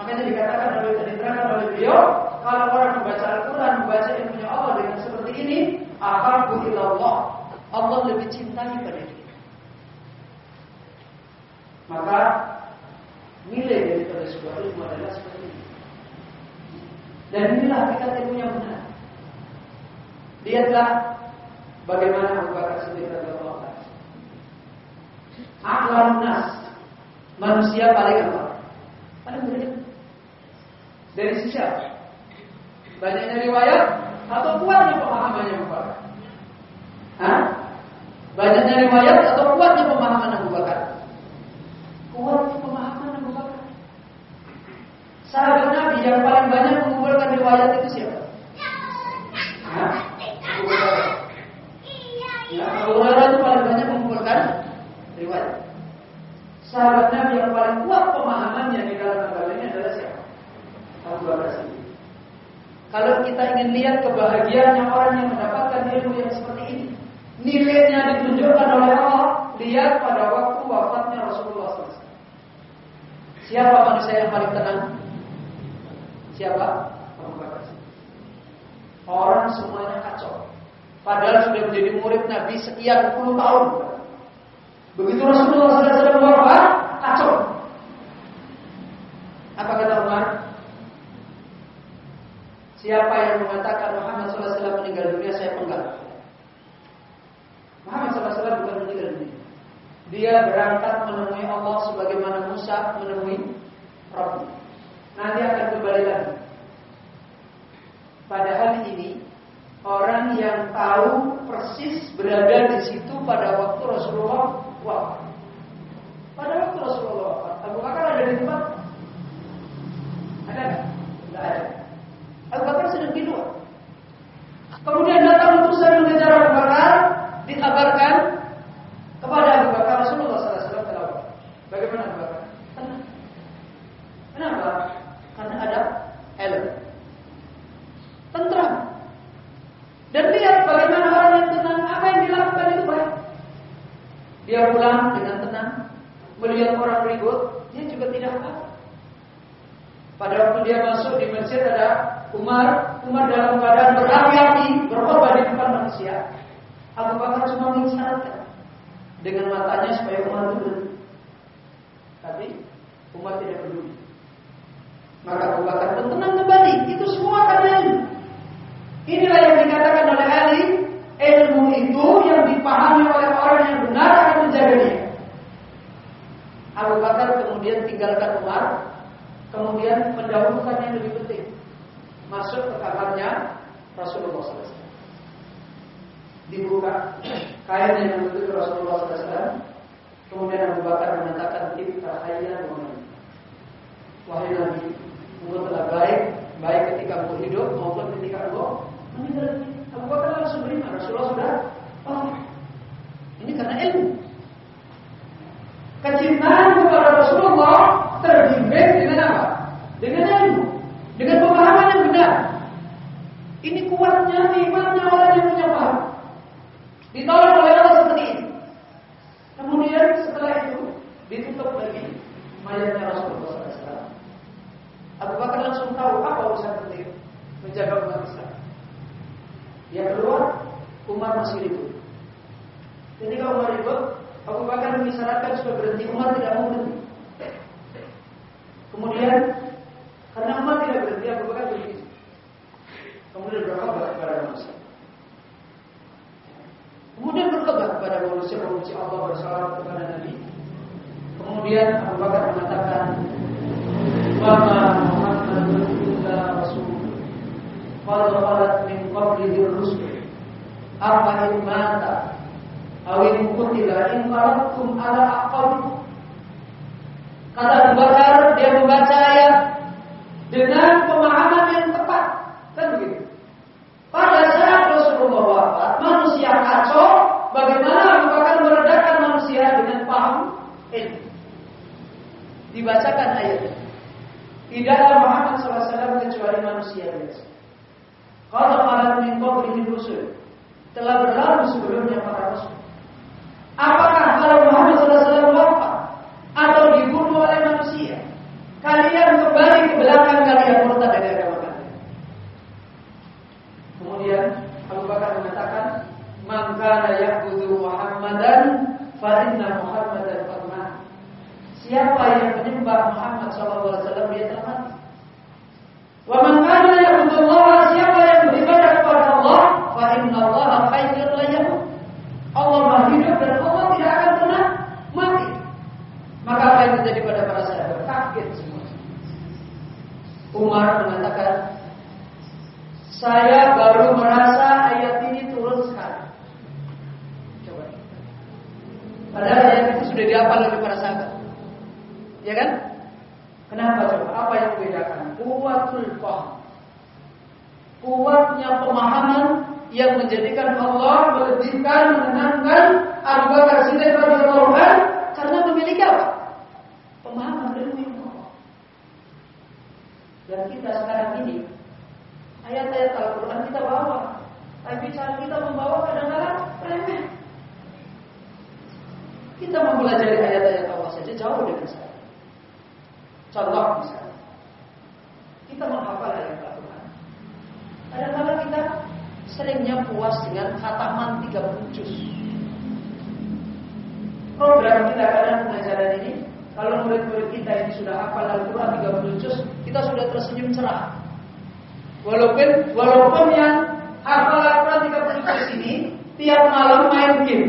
Makanya dikatakan oleh diterangkan oleh beliau, kalau orang membaca Al-Quran, membaca ilmunya Allah dengan seperti ini, ahabbu ilallah. Allah lebih cintai pada dia. Maka nilai daripada sebuah ilmu adalah seperti ini. Dan inilah hakikat ilmu yang benar. Lihatlah bagaimana Abu Bakar Siddiq radhiyallahu anhu. Aklam nas, manusia paling apa? Paling benar. Dari sisi apa? Banyaknya riwayat atau kuatnya pemahamannya Abu Bakar? Hah? Banyaknya riwayat atau kuatnya pemahaman Abu Bakar? Kuatnya pemahaman Abu Bakar. Sahabat Nabi yang paling banyak mengumpulkan riwayat itu siapa? Hah? Abu Bakar. Ya, Abu Hurairah itu paling banyak mengumpulkan riwayat. Sahabat Nabi yang paling kuat pemahamannya di dalam agama ini adalah siapa? Abu Bakar Siddiq. Kalau kita ingin lihat kebahagiaannya orang yang mendapatkan ilmu yang seperti ini, nilainya ditunjukkan oleh Allah, lihat pada waktu wafatnya Rasulullah SAW. Siapa manusia yang paling tenang? Siapa? Orang semuanya kacau. Padahal sudah menjadi murid Nabi sekian puluh tahun. Begitu Rasulullah SAW wafat, kacau. Apa kata Umar? Siapa yang mengatakan Muhammad SAW meninggal dunia, saya penggal. Muhammad SAW bukan meninggal dunia. Dia berangkat menemui Allah sebagaimana Musa menemui Rabb. Nanti akan kembali lagi. Padahal ini orang yang tahu persis berada di situ pada waktu Rasulullah wafat. Pada waktu Rasulullah wafat, Abu Bakar ada di tempat? Ada? Tidak ada. Abu Bakar sedang di luar. Kemudian datang utusan mengejar Abu Bakar, dikabarkan kepada Abu Bakar Rasulullah SAW. Bagaimana Abu Bakar? Tenang. Kenapa? Karena ada ilmu. Tentram. Dan lihat bagaimana orang yang tenang, apa yang dilakukan itu baik. Dia pulang dengan tenang, melihat orang ribut, dia juga tidak apa-apa. Pada waktu dia masuk di masjid ada Umar, Umar dalam keadaan berapi-api, berkorban di depan manusia. Abu Bakar cuma mengisyaratkan dengan matanya supaya Umar itu Tapi Umar tidak peduli. Maka Abu Bakar pun tenang kembali. Itu semua karena. Inilah yang dikatakan oleh Ali, ilmu itu yang dipahami oleh orang yang benar akan menjaga dia. Abu Bakar kemudian tinggalkan Umar, kemudian mendahulukan yang lebih penting. Masuk ke kamarnya Rasulullah SAW. Dibuka kain yang menutupi Rasulullah SAW. Kemudian Abu Bakar mengatakan kita hayya Wahai Nabi, engkau telah baik, baik ketika engkau hidup maupun ketika engkau meninggal. Abu Bakar langsung beriman. Rasulullah sudah oh, ini karena ilmu. Kecintaan kepada Rasulullah terbimbing dengan apa? Dengan ilmu, dengan pemahaman yang benar. Ini kuatnya imannya orang yang punya paham. Ditolong oleh Allah seperti ini. Kemudian setelah itu ditutup lagi mayatnya Rasulullah SAW. Abu Bakar langsung tahu apa urusan penting menjaga umat Islam. Dia keluar, Umar masih ribut. Ketika Umar ribut, Abu Bakar mengisyaratkan supaya berhenti. Umar tidak mau berhenti. Kemudian karena Umar tidak berhenti, Bakar berhenti. Kemudian berkhabar kepada manusia. Kemudian berkhabar kepada manusia memuji Allah bersalawat kepada Nabi. Kemudian Abu Bakar mengatakan, "Mama Muhammadun illa rasul." Qad qalat min qablihi rusul. Apa in mata aw in qutila in qalabtum ala aqabikum. Kata Abu Bakar, dia membaca ayat dengan pemahaman yang tepat kan begitu. Pada saat Rasulullah wafat, manusia kacau. Bagaimana Abu meredakan manusia dengan paham ini? Dibacakan ayatnya. Tidaklah Muhammad SAW kecuali manusia biasa. Kalau para minggu ini rusuh telah berlalu sebelumnya para rasul. Apakah kalau Muhammad SAW kalian kembali ke belakang kalian murtad dari agama kalian? Kemudian Abu Bakar mengatakan, "Man kana ya'budu Muhammadan fa inna Muhammadan qad Siapa yang menyembah Muhammad SAW dia telah mati. Wa man kana Allah siapa yang beribadah kepada Allah fa inna Allah hayyun la yamut. Allah Maha hidup dan Allah tidak akan pernah mati. Maka apa yang terjadi pada para sahabat? Kaget semua. Umar mengatakan, saya baru merasa ayat ini turun sekarang. Coba. Padahal ayat itu sudah dihafal oleh para sahabat. Ya kan? Kenapa coba? Apa yang membedakan? Kuatul faham. Kuatnya pemahaman yang menjadikan Allah melebihkan, menenangkan Abu Bakar Siddiq radhiyallahu karena memiliki apa? Pemahaman ilmu Allah. Dan kita sekarang ini ayat-ayat Al-Quran kita bawa, tapi cara kita membawa kadang-kadang remeh. Kita mempelajari ayat-ayat Allah saja jauh dari saya. Contoh misalnya, kita menghafal ayat Al-Quran. Kadang-kadang kita seringnya puas dengan khataman 30 juz. Program kita kadang pengajaran ini, kalau murid-murid kita ini sudah hafal Al-Quran 30 juz, kita sudah tersenyum cerah. Walaupun walaupun yang hafal Al-Quran 30 juz ini tiap malam main game.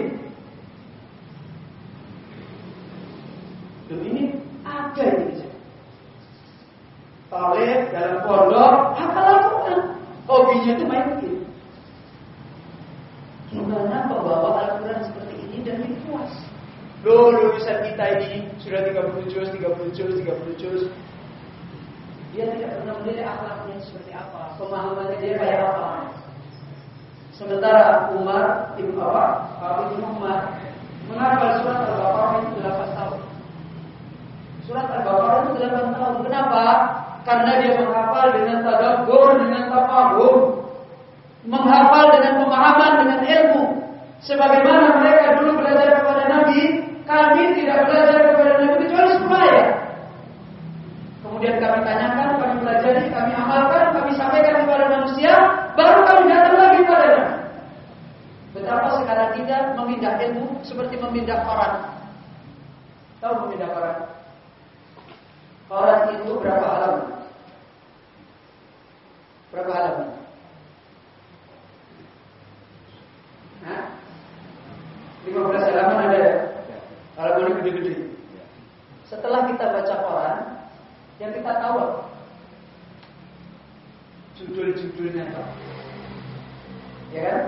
Loh ini ada ini Talib dalam pondok, apa lakukan? Hobinya itu main game. Gimana pembawa Al-Quran seperti ini dan puas? Loh, lulusan kita ini sudah 30 juz, 30 juz, 30 juz. Dia tidak pernah melihat akhlaknya seperti apa, pemahamannya dia kayak apa. Sementara Umar Ibn Awad, Pak Ibn Umar, menghafal surat Al-Baqarah itu 8 tahun. Surat Al-Baqarah itu 8 tahun. Kenapa? karena dia menghafal dengan tadabbur, dengan tafahum, menghafal dengan pemahaman, dengan ilmu. Sebagaimana mereka dulu belajar kepada Nabi, kami tidak belajar kepada Nabi. Kemudian kami tanyakan, kami pelajari, kami amalkan, kami sampaikan kepada manusia, baru kami datang lagi kepada Nabi. Betapa sekarang kita memindah ilmu seperti memindah koran. Tahu memindah koran? Koran itu berapa halaman? Berapa halaman? Hah? 15 halaman ada ya? Halaman gede-gede. Setelah kita baca koran, yang kita tahu Judul-judulnya apa? Ya kan?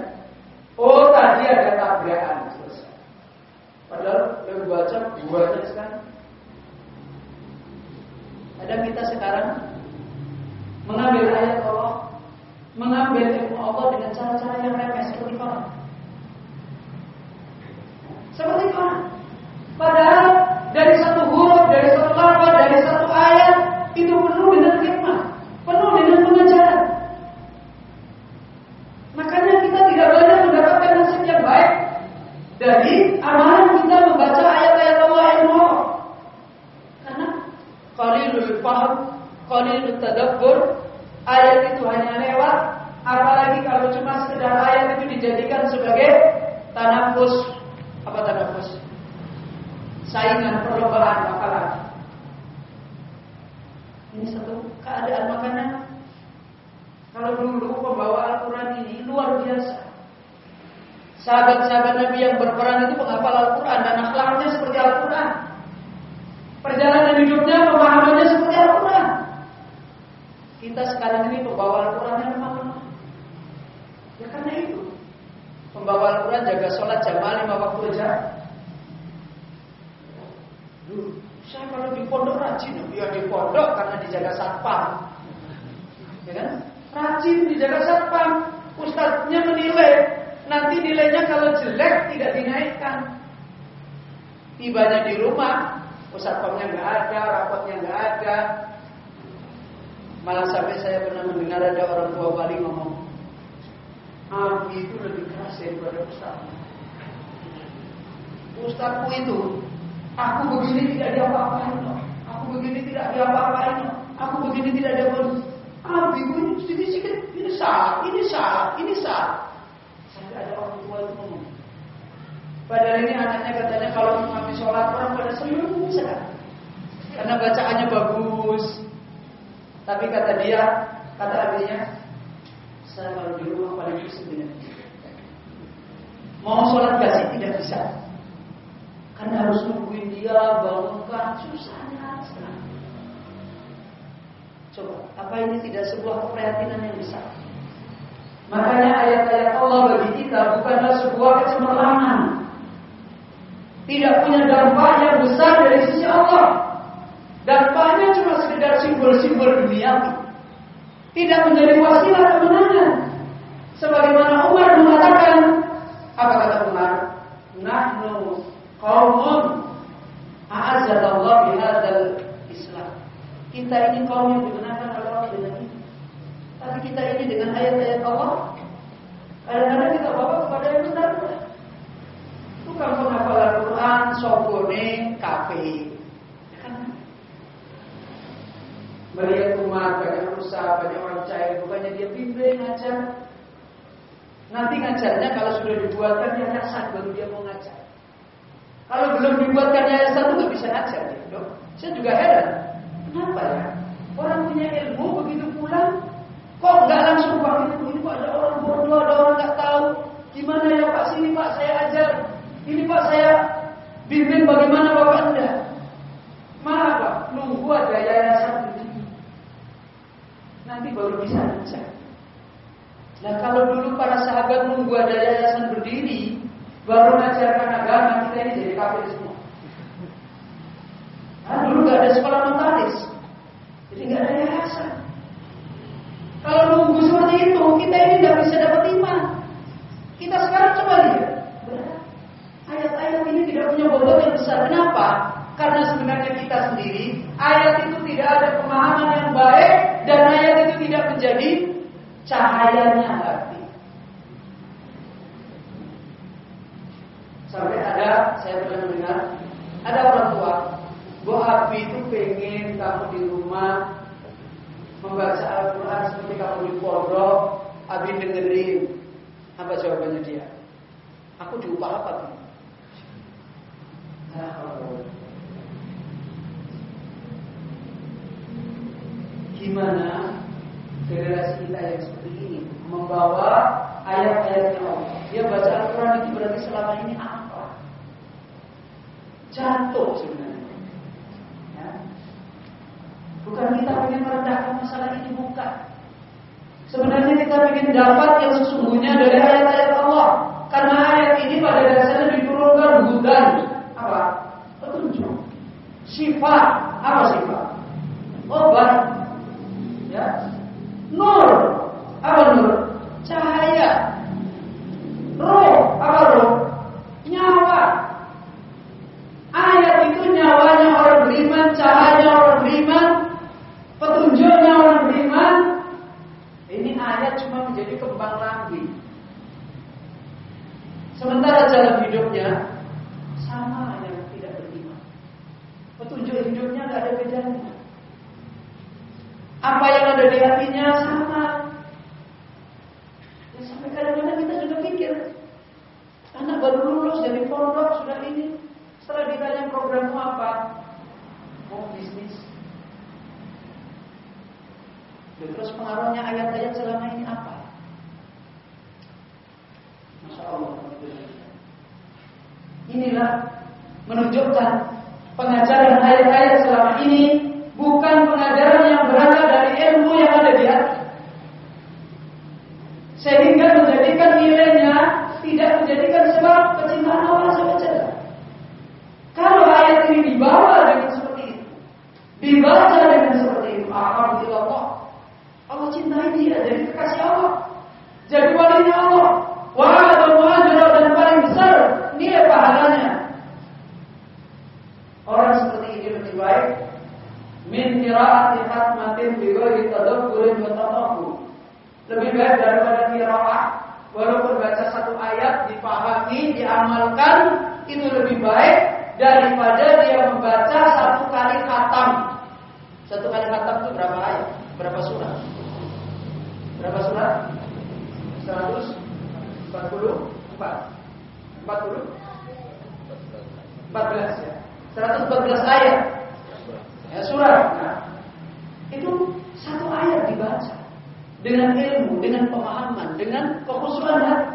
Oh tadi ada tabrakan selesai. Padahal yang baca buahnya sekarang. Ada kita sekarang mengambil ayat Allah, mengambil ilmu Allah dengan cara-cara yang remeh seperti Quran. Seperti Quran. Padahal dari satu huruf, dari satu lafaz, dari satu ayat itu penuh dengan hikmah, penuh dengan pengajaran. Makanya kita tidak banyak mendapatkan nasib yang baik dari amalan kita membaca ayat-ayat Allah ilmu Allah. Karena qalilul faham, qalilul tadabbur, ayat itu hanya lewat apalagi kalau cuma sekedar ayat itu dijadikan sebagai tanafus apa tanafus saingan perlombaan hafalan ini satu keadaan makanya kalau dulu pembawa Al-Quran ini luar biasa Sahabat-sahabat Nabi yang berperan itu penghafal Al-Quran Dan akhlaknya seperti Al-Quran Perjalanan hidupnya, pemahamannya seperti Al-Quran kita sekarang ini pembawa Al-Quran yang lemah. Ya karena itu. Pembawa Al-Quran jaga sholat jamaah lima waktu aja. Duh, saya kalau di pondok rajin, ya di pondok karena dijaga satpam. Ya kan? Rajin dijaga satpam. Ustadznya menilai. Nanti nilainya kalau jelek tidak dinaikkan. Tibanya di rumah, satpamnya nggak ada, rapotnya nggak ada, Malah sampai saya pernah mendengar ada orang tua Bali ngomong, Abi itu lebih keras daripada Ustaz. Ustazku itu, aku begini tidak diapa-apain Aku begini tidak diapa-apain Aku begini tidak diapa Abi ini sedikit-sedikit, ini salah, ini salah, ini salah. Sampai ada orang tua itu ngomong. Padahal ini anaknya katanya kalau mengambil sholat orang pada senang sekali. Karena bacaannya bagus. Tapi kata dia, kata adiknya, saya kalau di rumah paling pusing Mau sholat kasih tidak bisa. Apa ini tidak sebuah keprihatinan yang besar? Makanya ayat-ayat Allah bagi kita bukanlah sebuah kecemerlangan. Tidak punya dampak yang besar dari sisi Allah. Dampaknya cuma sekedar simbol-simbol dunia. Tidak menjadi wasilah kemenangan. Sebagaimana Umar mengatakan, apa kata Umar? Nahnu qaumun a'azzallahu bihadzal Islam. Kita ini kaum yang dibenarkan oleh Allah dengan ini. Kita ini dengan ayat-ayat Allah Kadang-kadang kita bawa kepada yang benar Bukan penghafalan Quran, sopone, kafe melihat umat banyak rusak, banyak orang cair, bukannya dia bimbing ngajar. Nanti ngajarnya kalau sudah dibuatkan yayasan baru dia mau ngajar. Kalau belum dibuatkan yayasan itu nggak bisa ngajar, dok. Saya juga heran, kenapa ya? Orang punya ilmu begitu pulang, kok nggak langsung pak ini pak ada orang bodoh, ada orang nggak tahu. Gimana ya pak sini pak saya ajar, ini pak saya bimbing bagaimana bapak anda. Malah pak nunggu ada yayasan nanti baru bisa baca. Nah kalau dulu para sahabat nunggu ada yayasan berdiri, baru mengajarkan agama kita ini jadi kafir semua. Nah, dulu gak ada sekolah notaris, jadi gak ada yayasan. Kalau nunggu seperti itu, kita ini gak bisa dapat iman. Kita sekarang coba lihat, ayat-ayat ini tidak punya bobot yang besar. Kenapa? Karena sebenarnya kita sendiri ayat itu tidak ada pemahaman yang baik dan ayat itu tidak menjadi cahayanya hati. Sampai ada saya pernah mendengar ada orang tua, Bu Abi itu pengen kamu di rumah membaca Al-Quran seperti kamu di pondok, Abi dengerin. Apa jawabannya dia? Aku diupah apa? Nah, Gimana generasi kita yang seperti ini membawa ayat-ayatnya Allah. Dia baca Al-Quran itu berarti selama ini apa? Jatuh sebenarnya. Bukan kita ingin merendahkan masalah ini, bukan. Sebenarnya kita ingin dapat yang sesungguhnya dari ayat-ayat Allah. Karena ayat ini pada dasarnya diturunkan hudan apa? Petunjuk. Sifat apa sifat? Obat Ya. Nur. Apa nur? Cahaya. Roh? Nyawa. Ayat itu nyawanya orang beriman, cahayanya orang beriman, petunjuknya orang beriman. Ini ayat cuma menjadi kembang lambing. Sementara jalan hidupnya sama yang tidak beriman. Petunjuk hidupnya nggak ada bedanya. Apa yang ada di hatinya sama. Ya sampai kadang-kadang kita juga pikir, anak baru lulus dari pondok sudah ini, setelah ditanya programmu apa, mau oh, bisnis. Dan terus pengaruhnya ayat-ayat selama ini apa? Masya Allah. Inilah menunjukkan pengajaran ayat-ayat selama ini bukan pengajaran yang berasal dari ilmu yang ada di hati. Sehingga menjadikan nilainya tidak menjadikan sebab kecintaan Allah SWT. Kalau ayat ini dibawa dengan seperti itu, dibaca dengan seperti itu, alhamdulillah Allah cintai dia jadi kekasih Allah, jadi walinya Allah. Wah, min qiraati khatmatin bi ghairi tadabburin wa. Lebih baik daripada qiraah walaupun baca satu ayat dipahami, diamalkan itu lebih baik daripada dia membaca satu kali khatam. Satu kali khatam itu berapa ayat? Berapa surah? Berapa surah? 144. 40. 14 ya. 114 ayat one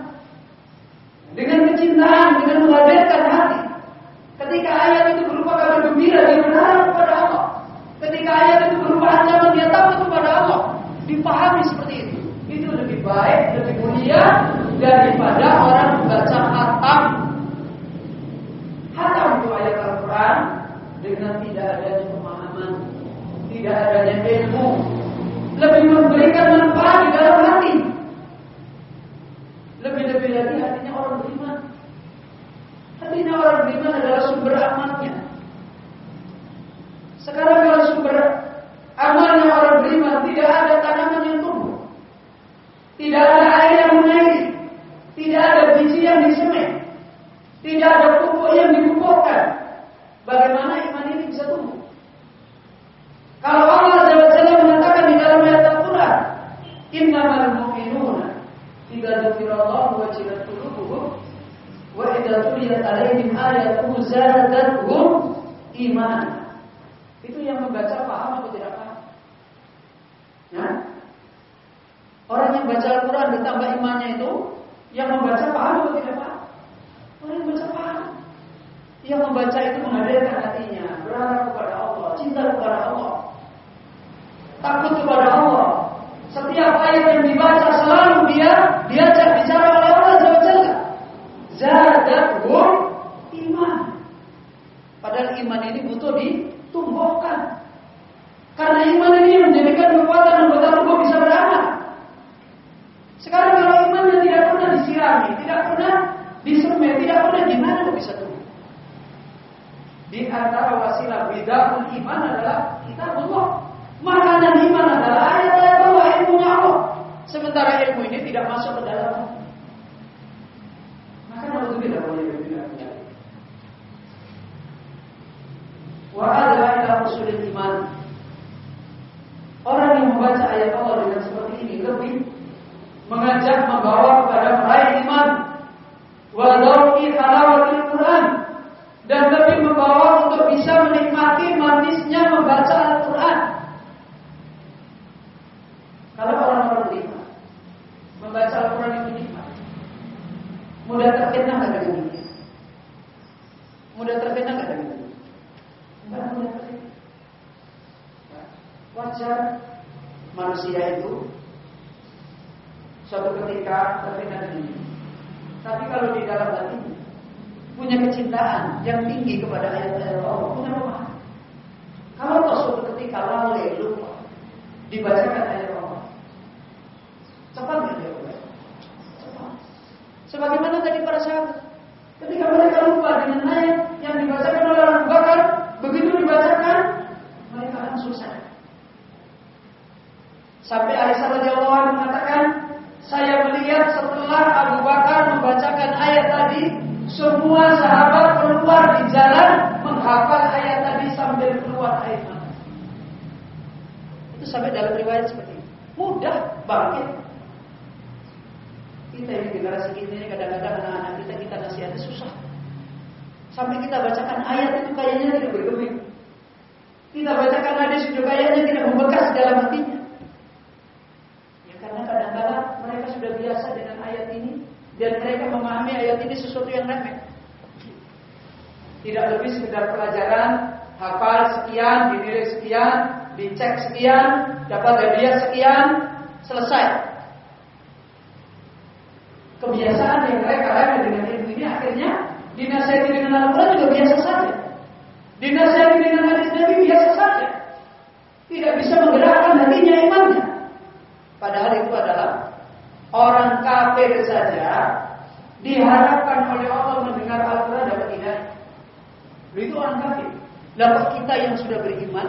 Lalu kita yang sudah beriman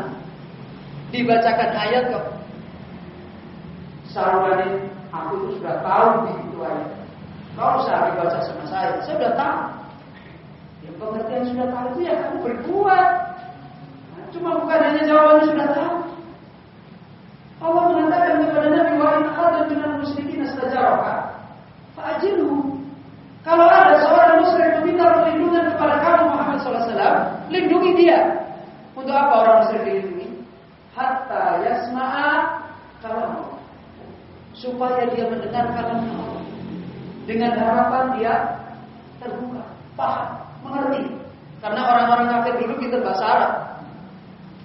dibacakan ayat kok Sarwani, aku itu sudah tahu begitu ayat. Kau usah dibaca sama saya, saya sudah tahu. Yang pengertian sudah tahu itu ya kamu berbuat. Nah, cuma bukan hanya jawabannya sudah tahu. Allah mengatakan kepada Nabi Muhammad dan ada dengan musyrikin astajaraka Fajiru. Kalau ada seorang musyrik meminta perlindungan kepada kamu Muhammad sallallahu alaihi wasallam, lindungi dia. Untuk apa orang musyrik dilindungi? Hatta yasma'a kalam supaya dia mendengar kalam. Dengan harapan dia terbuka, paham, mengerti. Karena orang-orang kafir dulu kita bahasa Arab.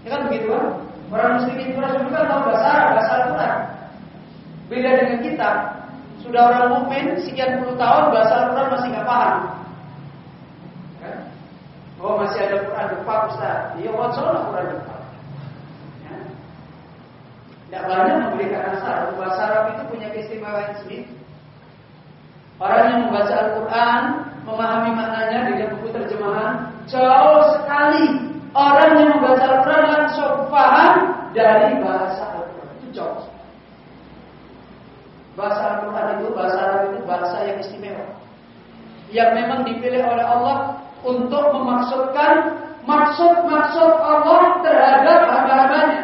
Ya kan begitu kan? Orang musyrikin Quraisy juga tahu bahasa Arab, bahasa Al-Quran. Beda dengan kita, sudah orang mukmin sekian puluh tahun bahasa Al-Quran masih nggak paham. Oh masih ada Quran depan Ustaz. Iya, wajar Quran depan. Ya. Banyak memberikan asal. Bahasa Arab itu punya keistimewaan sendiri. Orang yang membaca Al-Quran, memahami maknanya dengan buku terjemahan, jauh sekali Orang yang membaca Al-Quran langsung paham dari bahasa Al-Quran. Itu jauh. Bahasa Al-Quran itu, bahasa Arab itu bahasa yang istimewa. Yang memang dipilih oleh Allah untuk memaksudkan maksud-maksud Allah terhadap hamba-hambanya.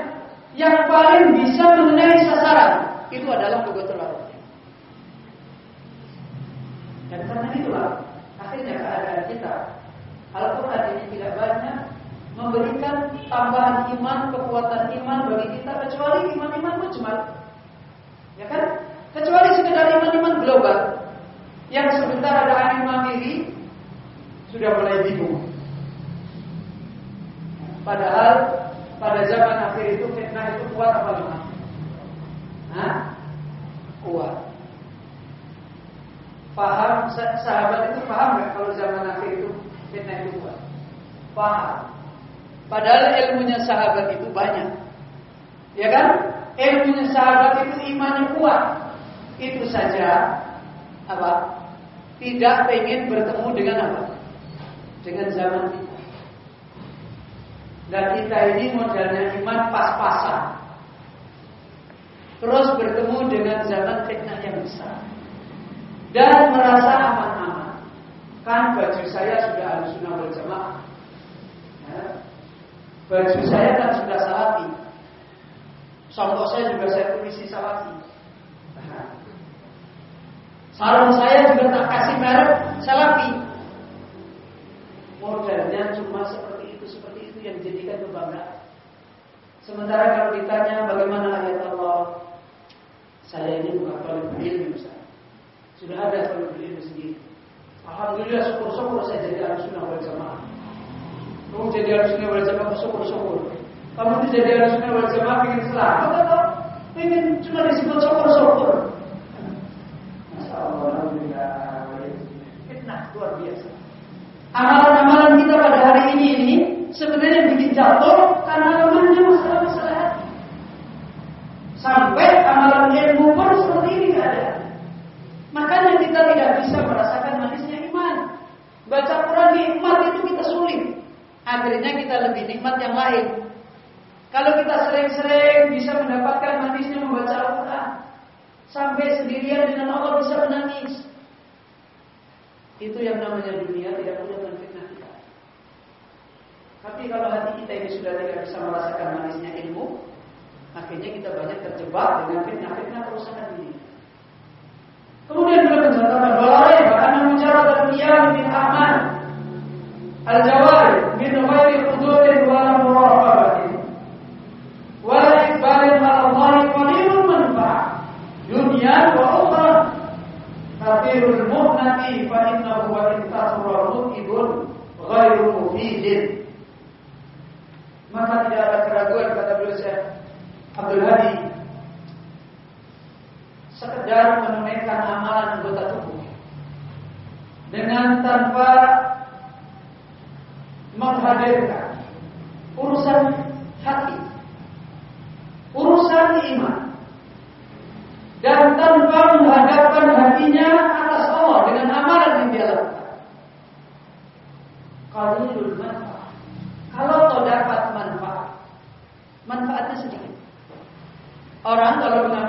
Yang paling bisa mengenai sasaran itu adalah kebetulan Arab. Dan karena itulah akhirnya keadaan kita Al-Quran ini tidak banyak memberikan tambahan iman, kekuatan iman bagi kita kecuali iman-iman mujmal. Ya kan? Kecuali sekedar iman-iman global yang sebentar ada angin mamiri sudah mulai bingung. Padahal pada zaman akhir itu fitnah itu kuat apa lemah? Hah? Kuat. Paham sahabat itu paham nggak kalau zaman akhir itu fitnah itu kuat? Paham. Padahal ilmunya sahabat itu banyak. Ya kan? Ilmunya sahabat itu imannya kuat. Itu saja apa? Tidak ingin bertemu dengan apa? Dengan zaman kita. Dan kita ini modelnya iman pas-pasan. Terus bertemu dengan zaman fitnah yang besar. Dan merasa aman-aman. Kan baju saya sudah harus sunnah berjamaah. Ya. Baju saya kan sudah salafi. Contoh saya juga saya tulisi salafi. Sarung saya juga tak kasih merek salafi. Modelnya cuma seperti itu, seperti itu yang dijadikan kebanggaan. Sementara kalau ditanya bagaimana ayat Allah, saya ini bukan kalau ilmu misalnya. Sudah ada kalau ilmu sendiri. Alhamdulillah syukur-syukur saya jadi ahli sunnah wal jamaah. Kamu jadi harus sunnah wal jamaah syukur-syukur. Kamu itu jadi harus sunnah wal jamaah ingin selamat atau ingin cuma disebut syukur-syukur? Masya Allah, Alhamdulillah. Fitnah luar biasa. Amalan-amalan kita pada hari ini ini sebenarnya bikin jatuh karena lemahnya masalah-masalah. Sampai amalan ilmu pun seperti ini ada. Makanya kita tidak bisa merasakan manisnya iman. Baca Quran nikmat itu kita sulit. Akhirnya kita lebih nikmat yang lain. Kalau kita sering-sering bisa mendapatkan manisnya membaca Al-Quran. Sampai sendirian dengan Allah bisa menangis. Itu yang namanya dunia tidak punya dengan fitnah kita. Tapi kalau hati kita ini sudah tidak bisa merasakan manisnya ilmu, akhirnya kita banyak terjebak dengan fitnah-fitnah kerusakan ini. Kemudian beliau mencatatkan bahwa bahkan mujarrad al-qiyam min aman al-jawari min ghairi hudurin wa la muraqabatin wa la ikbalin ala qalilun manfa' wa ukhra kathirul fa innahu wa in kasura mutibun ghairu mufidin. Maka tidak ada keraguan kata beliau Syekh Abdul Hadi sekedar menunaikan amalan anggota tubuh. Dengan tanpa menghadirkan urusan Salam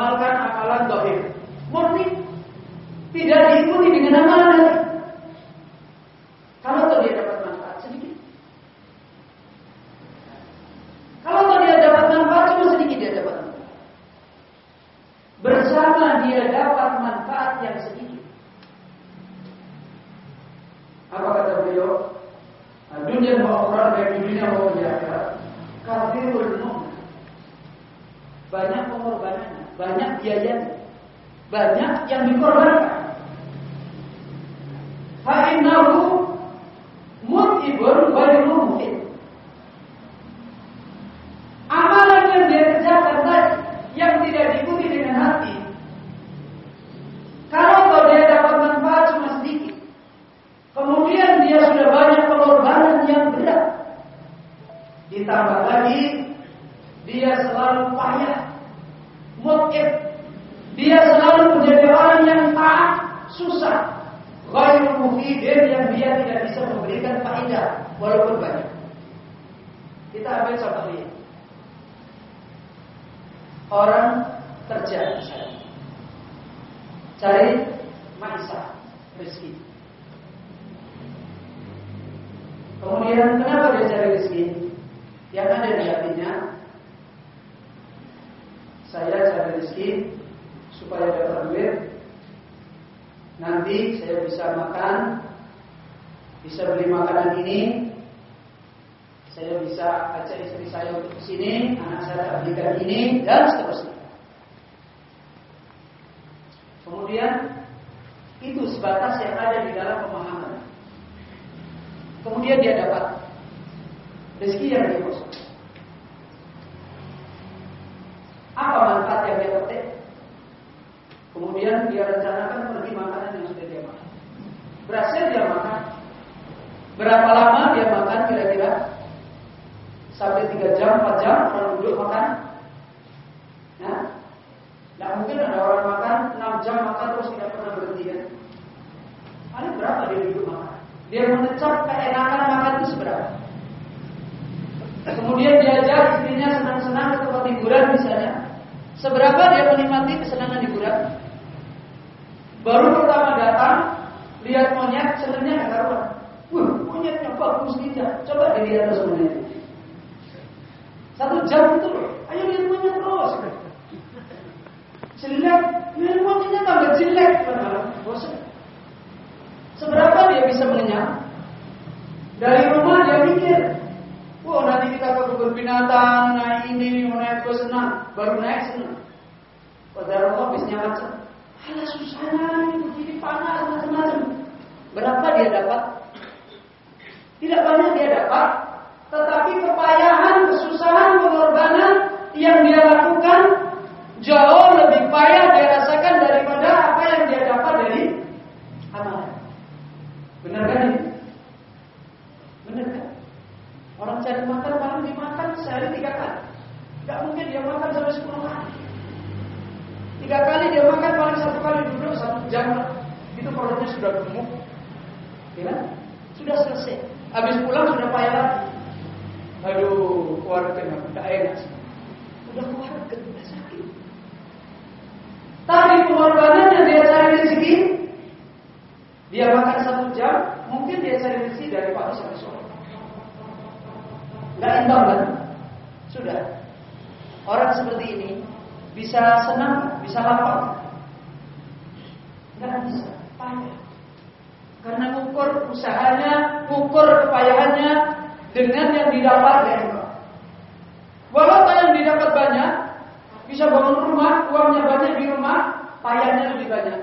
bisa bangun rumah, uangnya banyak di rumah, payahnya lebih banyak.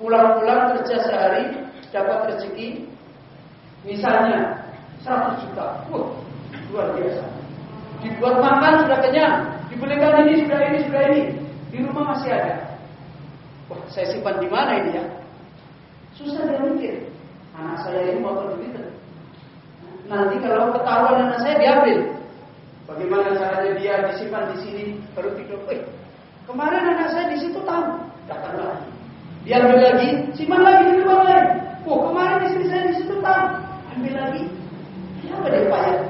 Pulang-pulang kerja sehari dapat rezeki misalnya 100 juta. Wah, luar biasa. Dibuat makan sudah kenyang, dibelikan ini sudah ini sudah ini. Di rumah masih ada. Wah, saya simpan di mana ini ya? Susah dia mikir. Anak saya ini motor begitu. Nanti kalau ketahuan anak saya diambil, Bagaimana caranya dia disimpan di sini baru tidur? Eh, kemarin anak saya di situ tahu, datang lagi. Dia ambil lagi, simpan lagi di tempat lain. Oh, kemarin istri saya di situ tahu, ambil lagi. Kenapa dia payah?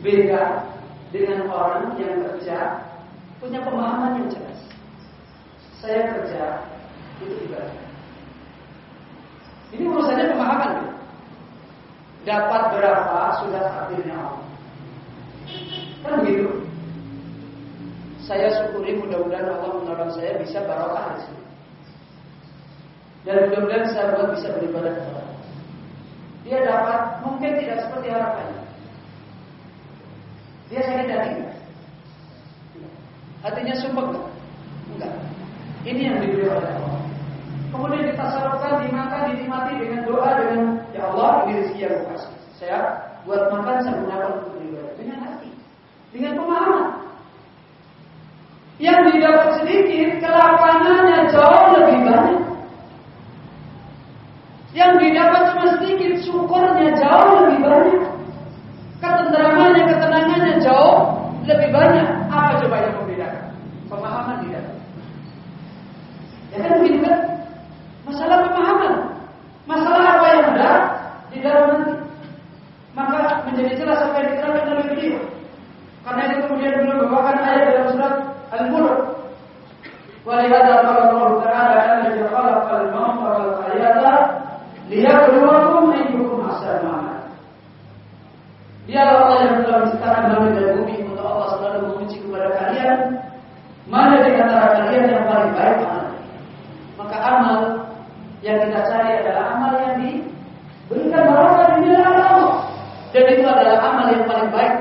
Beda dengan orang yang kerja punya pemahaman yang jelas. Saya kerja itu ibadah. Ini urusannya pemahaman. Dapat berapa sudah takdirnya Allah. Kan begitu. Saya syukuri mudah-mudahan Allah menolong saya bisa barokah di sini. Dan mudah-mudahan saya buat bisa beribadah kepada Allah. Dia dapat mungkin tidak seperti harapannya. Dia sakit hati Hatinya sumpah enggak? Enggak. Ini yang diberi oleh Allah. Kemudian ditasarufkan, dimakan, dinikmati dengan doa dengan ya Allah ini rezeki yang kasih. Saya buat makan saya gunakan untuk beribadah dengan hati, dengan pemahaman. Yang didapat sedikit, kelapangannya jauh lebih banyak. Yang didapat cuma sedikit, syukurnya jauh lebih banyak. Ketenteramannya, ketenangannya jauh lebih banyak. Apa coba yang membedakan? Pemahaman tidak. Ya kan begitu kan? Masalah pemahaman. Masalah apa yang ada di dalam nanti. Maka menjadi jelas apa yang diterangkan oleh beliau. Karena itu kemudian beliau membawakan ayat dalam surat Al-Mulk. Walihada Allah Ta'ala anna khalaqal mauta wal hayata liyabluwakum ayyukum ahsanu amala. Dialah Allah yang telah menciptakan langit dan bumi untuk Allah selalu menguji kepada kalian mana di antara kalian yang paling baik amal. Maka amal yang kita cari adalah amal yang diberikan barokah di dalam Allah. Dan itu adalah amal yang paling baik.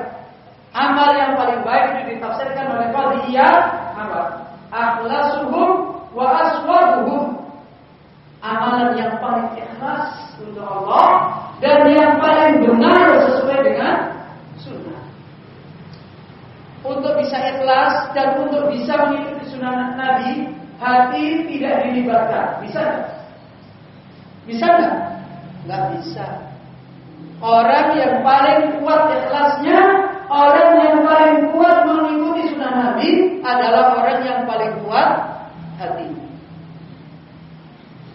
Amal yang paling baik itu ditafsirkan oleh Qadiyah apa? Akhlasuhum wa aswabuhum. Amalan yang paling ikhlas untuk Allah dan yang paling benar sesuai dengan sunnah. Untuk bisa ikhlas dan untuk bisa mengikuti sunnah Nabi, hati tidak dilibatkan. Bisa nggak? Bisa nggak? Nggak bisa. Orang yang paling kuat ikhlasnya, orang yang paling kuat mengikuti sunnah Nabi adalah orang yang paling kuat hati.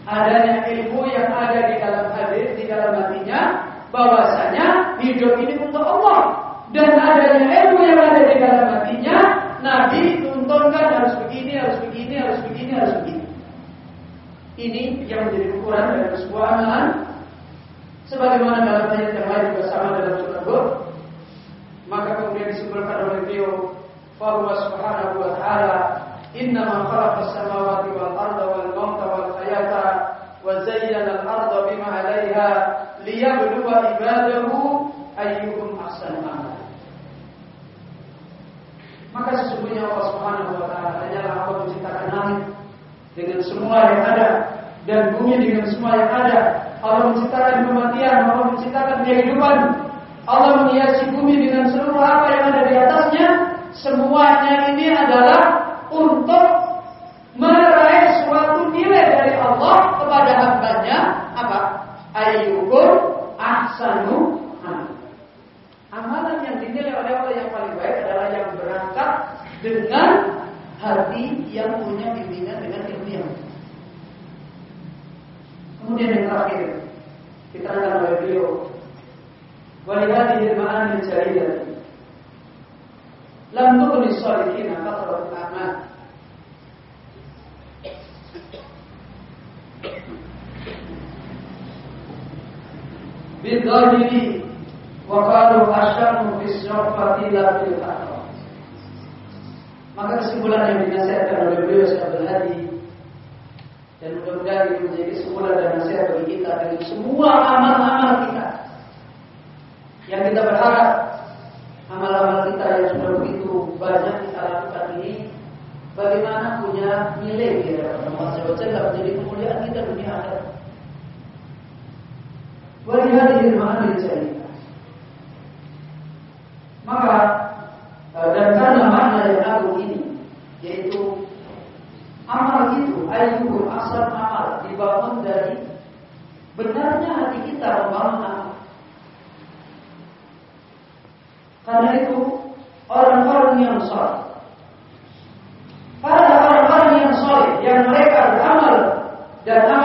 Adanya ilmu yang ada di dalam hati, di dalam hatinya, bahwasanya hidup ini untuk Allah. Dan adanya ilmu yang ada di dalam hatinya, Nabi tuntunkan harus begini, harus begini, harus begini, harus begini. Ini yang menjadi ukuran dari sebuah amalan. Sebagaimana dalam ayat yang lain juga sama dalam surat Hud. Maka kemudian disimpulkan oleh beliau, "Fa subhanahu wa ta'ala innama khalaqa as-samawati wal arda wal mauta wal hayata wa zayyana al-arda bima 'alayha liyabluwa ibadahu ayyuhum ahsanu amala." Maka sesungguhnya Allah Subhanahu wa taala hanyalah Allah menciptakan langit dengan semua yang ada dan bumi dengan semua yang ada. Allah menciptakan kematian, Allah menciptakan kehidupan. Allah menghiasi bumi dengan seluruh apa yang ada di atasnya. Semuanya ini adalah untuk meraih suatu nilai dari Allah kepada hambanya apa? Ayyukum ahsanu amal. Amalan yang dinilai oleh Allah yang paling baik adalah yang berangkat dengan hati yang punya bimbingan dengan ilmu yang Kemudian yang terakhir diterangkan oleh beliau Walihadihi al-ma'ani al-jariyah Lam tughni salihin katrat al-amal Bidhahiri Wa qalu asyarmu fi syarfati la fil Maka kesimpulan yang dinasihatkan oleh beliau Syekh Hadi dan mudah-mudahan itu menjadi kesimpulan dan nasihat bagi kita dari semua amal-amal kita. Yang kita berharap amal-amal kita yang sudah begitu banyak kita lakukan ini bagaimana punya nilai di hadapan Allah Subhanahu menjadi kemuliaan kita dunia akhirat. Walihat di mana cerita. Maka dan karena makna yang agung ini yaitu amal itu ayyuhum asal amal dibangun dari benarnya hati kita membangun amal. Karena itu dan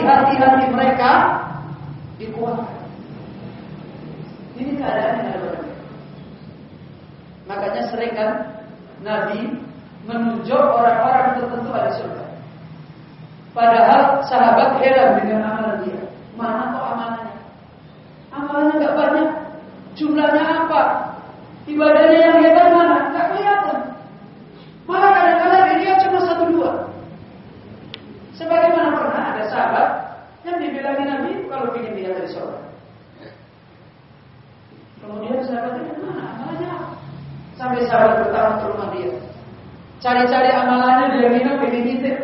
hati-hati mereka dikuatkan. Ini keadaan yang ada Makanya sering kan Nabi menunjuk orang-orang tertentu ada surga. Padahal sahabat heran dengan amalan dia. Mana kok amalannya? Amalannya nggak banyak. Jumlahnya apa? Ibadahnya yang hebat mana? Nggak kelihatan. Malah kadang-kadang dia cuma satu dua. Sebagaimana pernah ada sahabat yang dibilangi Ingin dia dari surga. Kemudian sahabat ini mana amalannya? Sampai sahabat bertahan ke rumah dia. Cari-cari amalannya dia minum pengen titip.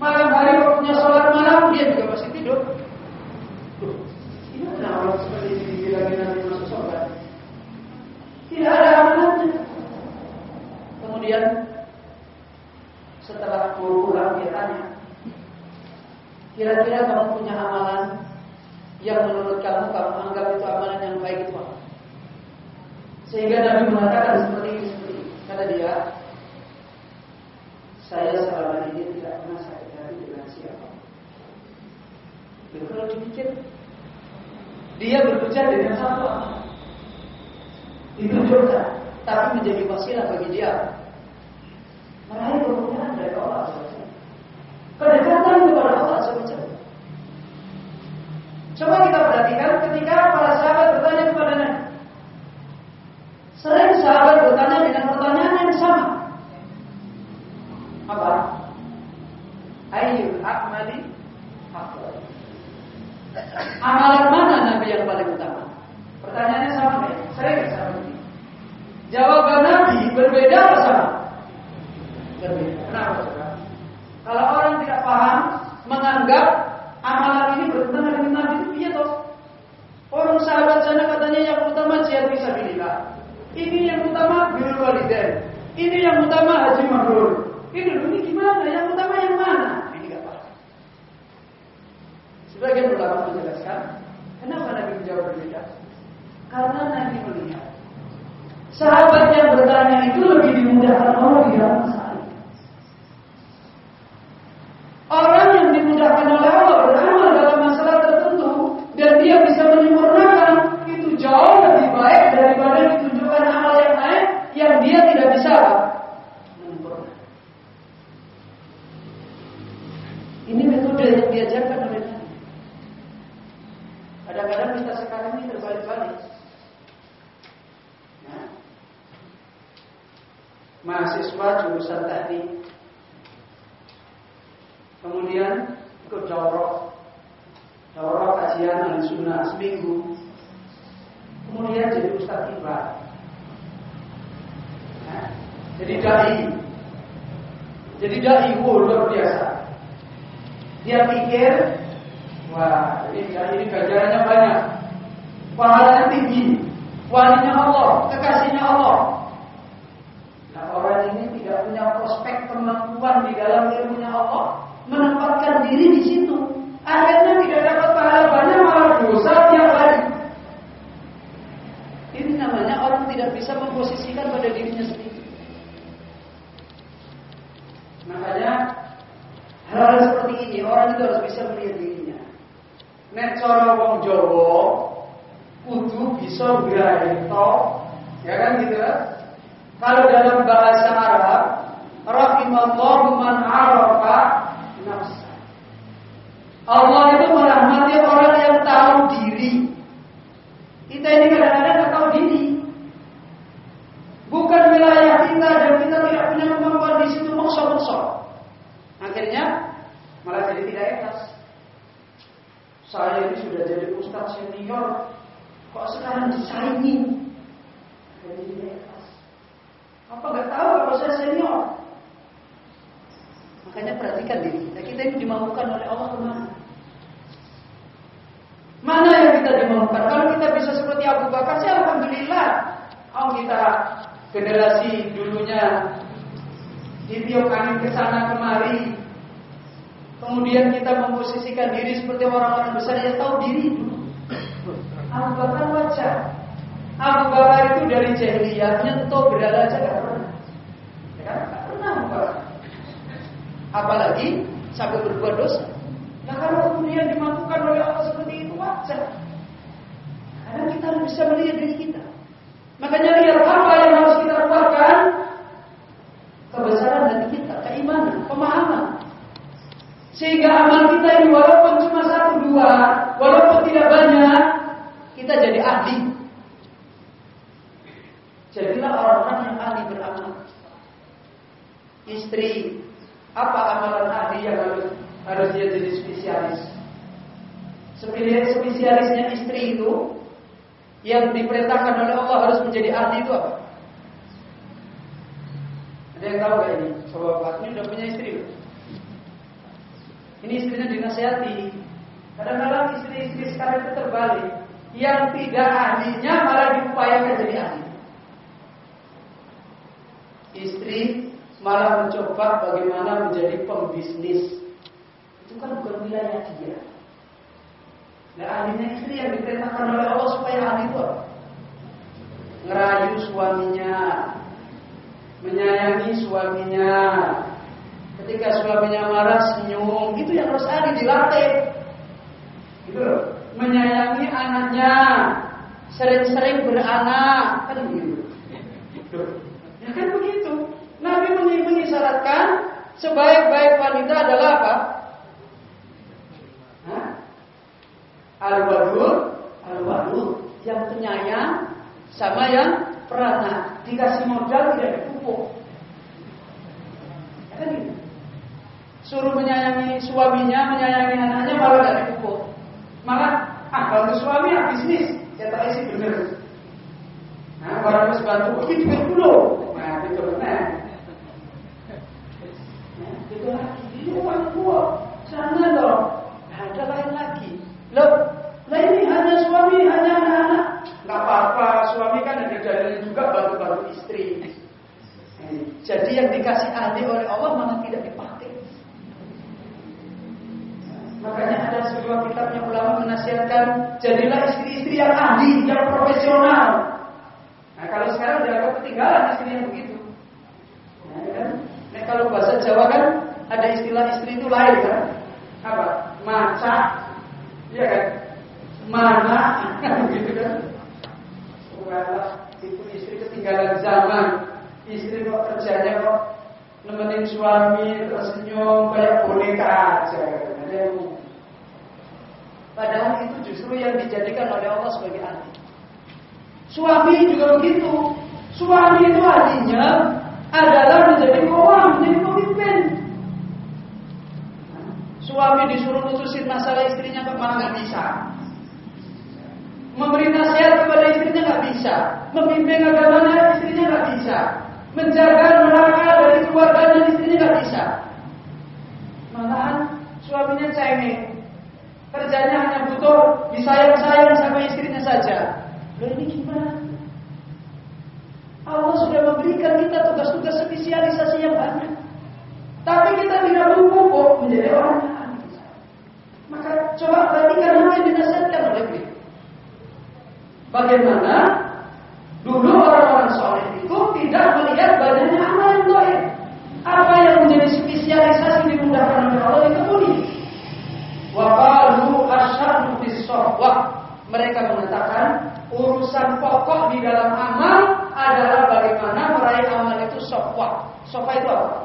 Malam hari waktunya sholat malam dia juga masih tidur. ini ada orang seperti ini dibilangin nanti masuk sholat. Tidak ada amalannya. Kemudian setelah pulang dia tanya, kira-kira kamu punya amalan yang menurut kamu kamu anggap itu amalan yang baik itu apa? Sehingga Nabi mengatakan seperti ini, seperti ini. Kata dia, saya selama ini tidak pernah sakit hati dengan siapa. Kalau dipikir, dia berbicara dengan satu amalan. Ditunjukkan, tapi menjadi wasilah bagi dia meraih kemuliaan dari Allah Kedekatan kepada. Coba kita perhatikan ketika para sahabat bertanya kepada Nabi. Sering sahabat bertanya dengan pertanyaan yang sama. Apa? Aina ayul akmali afdal. Amalan mana Nabi yang paling utama? Pertanyaannya sama? Saya nggak sama ini. Jawaban Nabi? Berbeda. Kenapa saudara? Kalau orang tidak paham, menganggap amalan ini bertentangan dengan Nabi itu iya toh. Orang sahabat sana katanya yang utama jihad fisabilillah. Ini yang utama birrul walidain. Ini yang utama haji mabrur. Ini dulu ini gimana? Yang utama yang mana? Ini nggak paham. Sebagian ulama menjelaskan, kenapa Nabi menjawab berbeda? Karena Nabi melihat sahabat yang bertanya itu lebih dimudahkan Allah di kita generasi dulunya ditiup angin ke sana kemari. Kemudian kita memposisikan diri seperti orang-orang besar yang tahu diri dulu. Abu Bakar wajar. Abu Bakar itu dari jahiliyah nyentuh berada aja gak pernah. Ya? Gak pernah Abu Bakar. Apalagi sampai berbuat dosa. Nah kalau kemudian dimampukan oleh Allah seperti itu wajar. Karena kita bisa melihat diri kita. Makanya lihat apa yang harus kita keluarkan kebesaran hati kita, keimanan, pemahaman. Sehingga amal kita ini walaupun cuma satu dua, walaupun tidak banyak, kita jadi ahli. Jadilah orang-orang yang ahli beramal. Istri, apa amalan ahli yang harus harus dia jadi spesialis? Spesialisnya istri itu yang diperintahkan oleh Allah harus menjadi ahli itu apa? Ada yang tahu gak ini? Sobat Bapak ini udah punya istri loh. Ini istrinya dinasihati. Kadang-kadang istri-istri sekarang itu terbalik. Yang tidak ahlinya malah diupayakan jadi ahli. Istri malah mencoba bagaimana menjadi pembisnis. Itu kan bukan wilayah dia. Nah ahlinya istri yang diperintahkan oleh Allah supaya ahli itu? Ngerayu suaminya, menyayangi suaminya. Ketika suaminya marah senyum, itu yang harus ahli dilatih. Gitu. Menyayangi anaknya, sering-sering beranak, kan begitu. Ya kan begitu. Nabi mengisyaratkan sebaik-baik wanita adalah apa? Al-wadud, al-wadud yang penyayang sama yang perana. Dikasih modal tidak dipupuk. Ya kan gitu. suruh menyayangi suaminya, menyayangi anaknya malah gak dipukul. Malah ah bantu suami ah bisnis, saya tak isi bener. Nah, orang harus bantu, ini duit dulu. Nah, itu benar. Nah, itu lagi, itu uang gua. Jangan dong. Ada lain lagi. Loh, ini hanya suami, hanya anak-anak. Gak apa-apa, suami kan ada dalilnya juga bantu-bantu istri. Jadi yang dikasih ahli oleh Allah malah tidak dipakai. Makanya ada sebuah yang ulama menasihatkan jadilah istri-istri yang ahli, yang profesional. Nah kalau sekarang dianggap ketinggalan istri yang begitu. Nah, kan? nah kalau bahasa Jawa kan ada istilah istri itu lain kan? Apa? Maca, iya kan? Mana, begitu kan? Subhanallah, itu istri ketinggalan zaman. Istri kok kerjanya kok nemenin suami tersenyum kayak boneka aja. Padahal itu justru yang dijadikan oleh Allah sebagai ahli. Suami juga begitu. Suami itu artinya adalah menjadi kawan, menjadi pemimpin. Suami disuruh mutusin masalah istrinya kok malah nggak bisa. Memberi nasihat kepada istrinya nggak bisa. Memimpin agamanya istrinya nggak bisa. Menjaga neraka dari keluarganya istrinya nggak bisa. Malahan suaminya cengeng. Kerjanya hanya butuh disayang-sayang sama istrinya saja. Loh ini gimana? Allah sudah memberikan kita tugas-tugas spesialisasi yang banyak. Tapi kita tidak mampu menjadi orang yang. Maka coba perhatikan apa yang dinasihatkan oleh beliau. Bagaimana dulu orang-orang soleh itu tidak melihat banyaknya amal yang baik. Apa yang menjadi spesialisasi dimudahkan oleh Allah ditekuni. Wa qalu asyadu Mereka mengatakan urusan pokok di dalam amal adalah bagaimana meraih amal itu sofwa. Sofwa itu apa?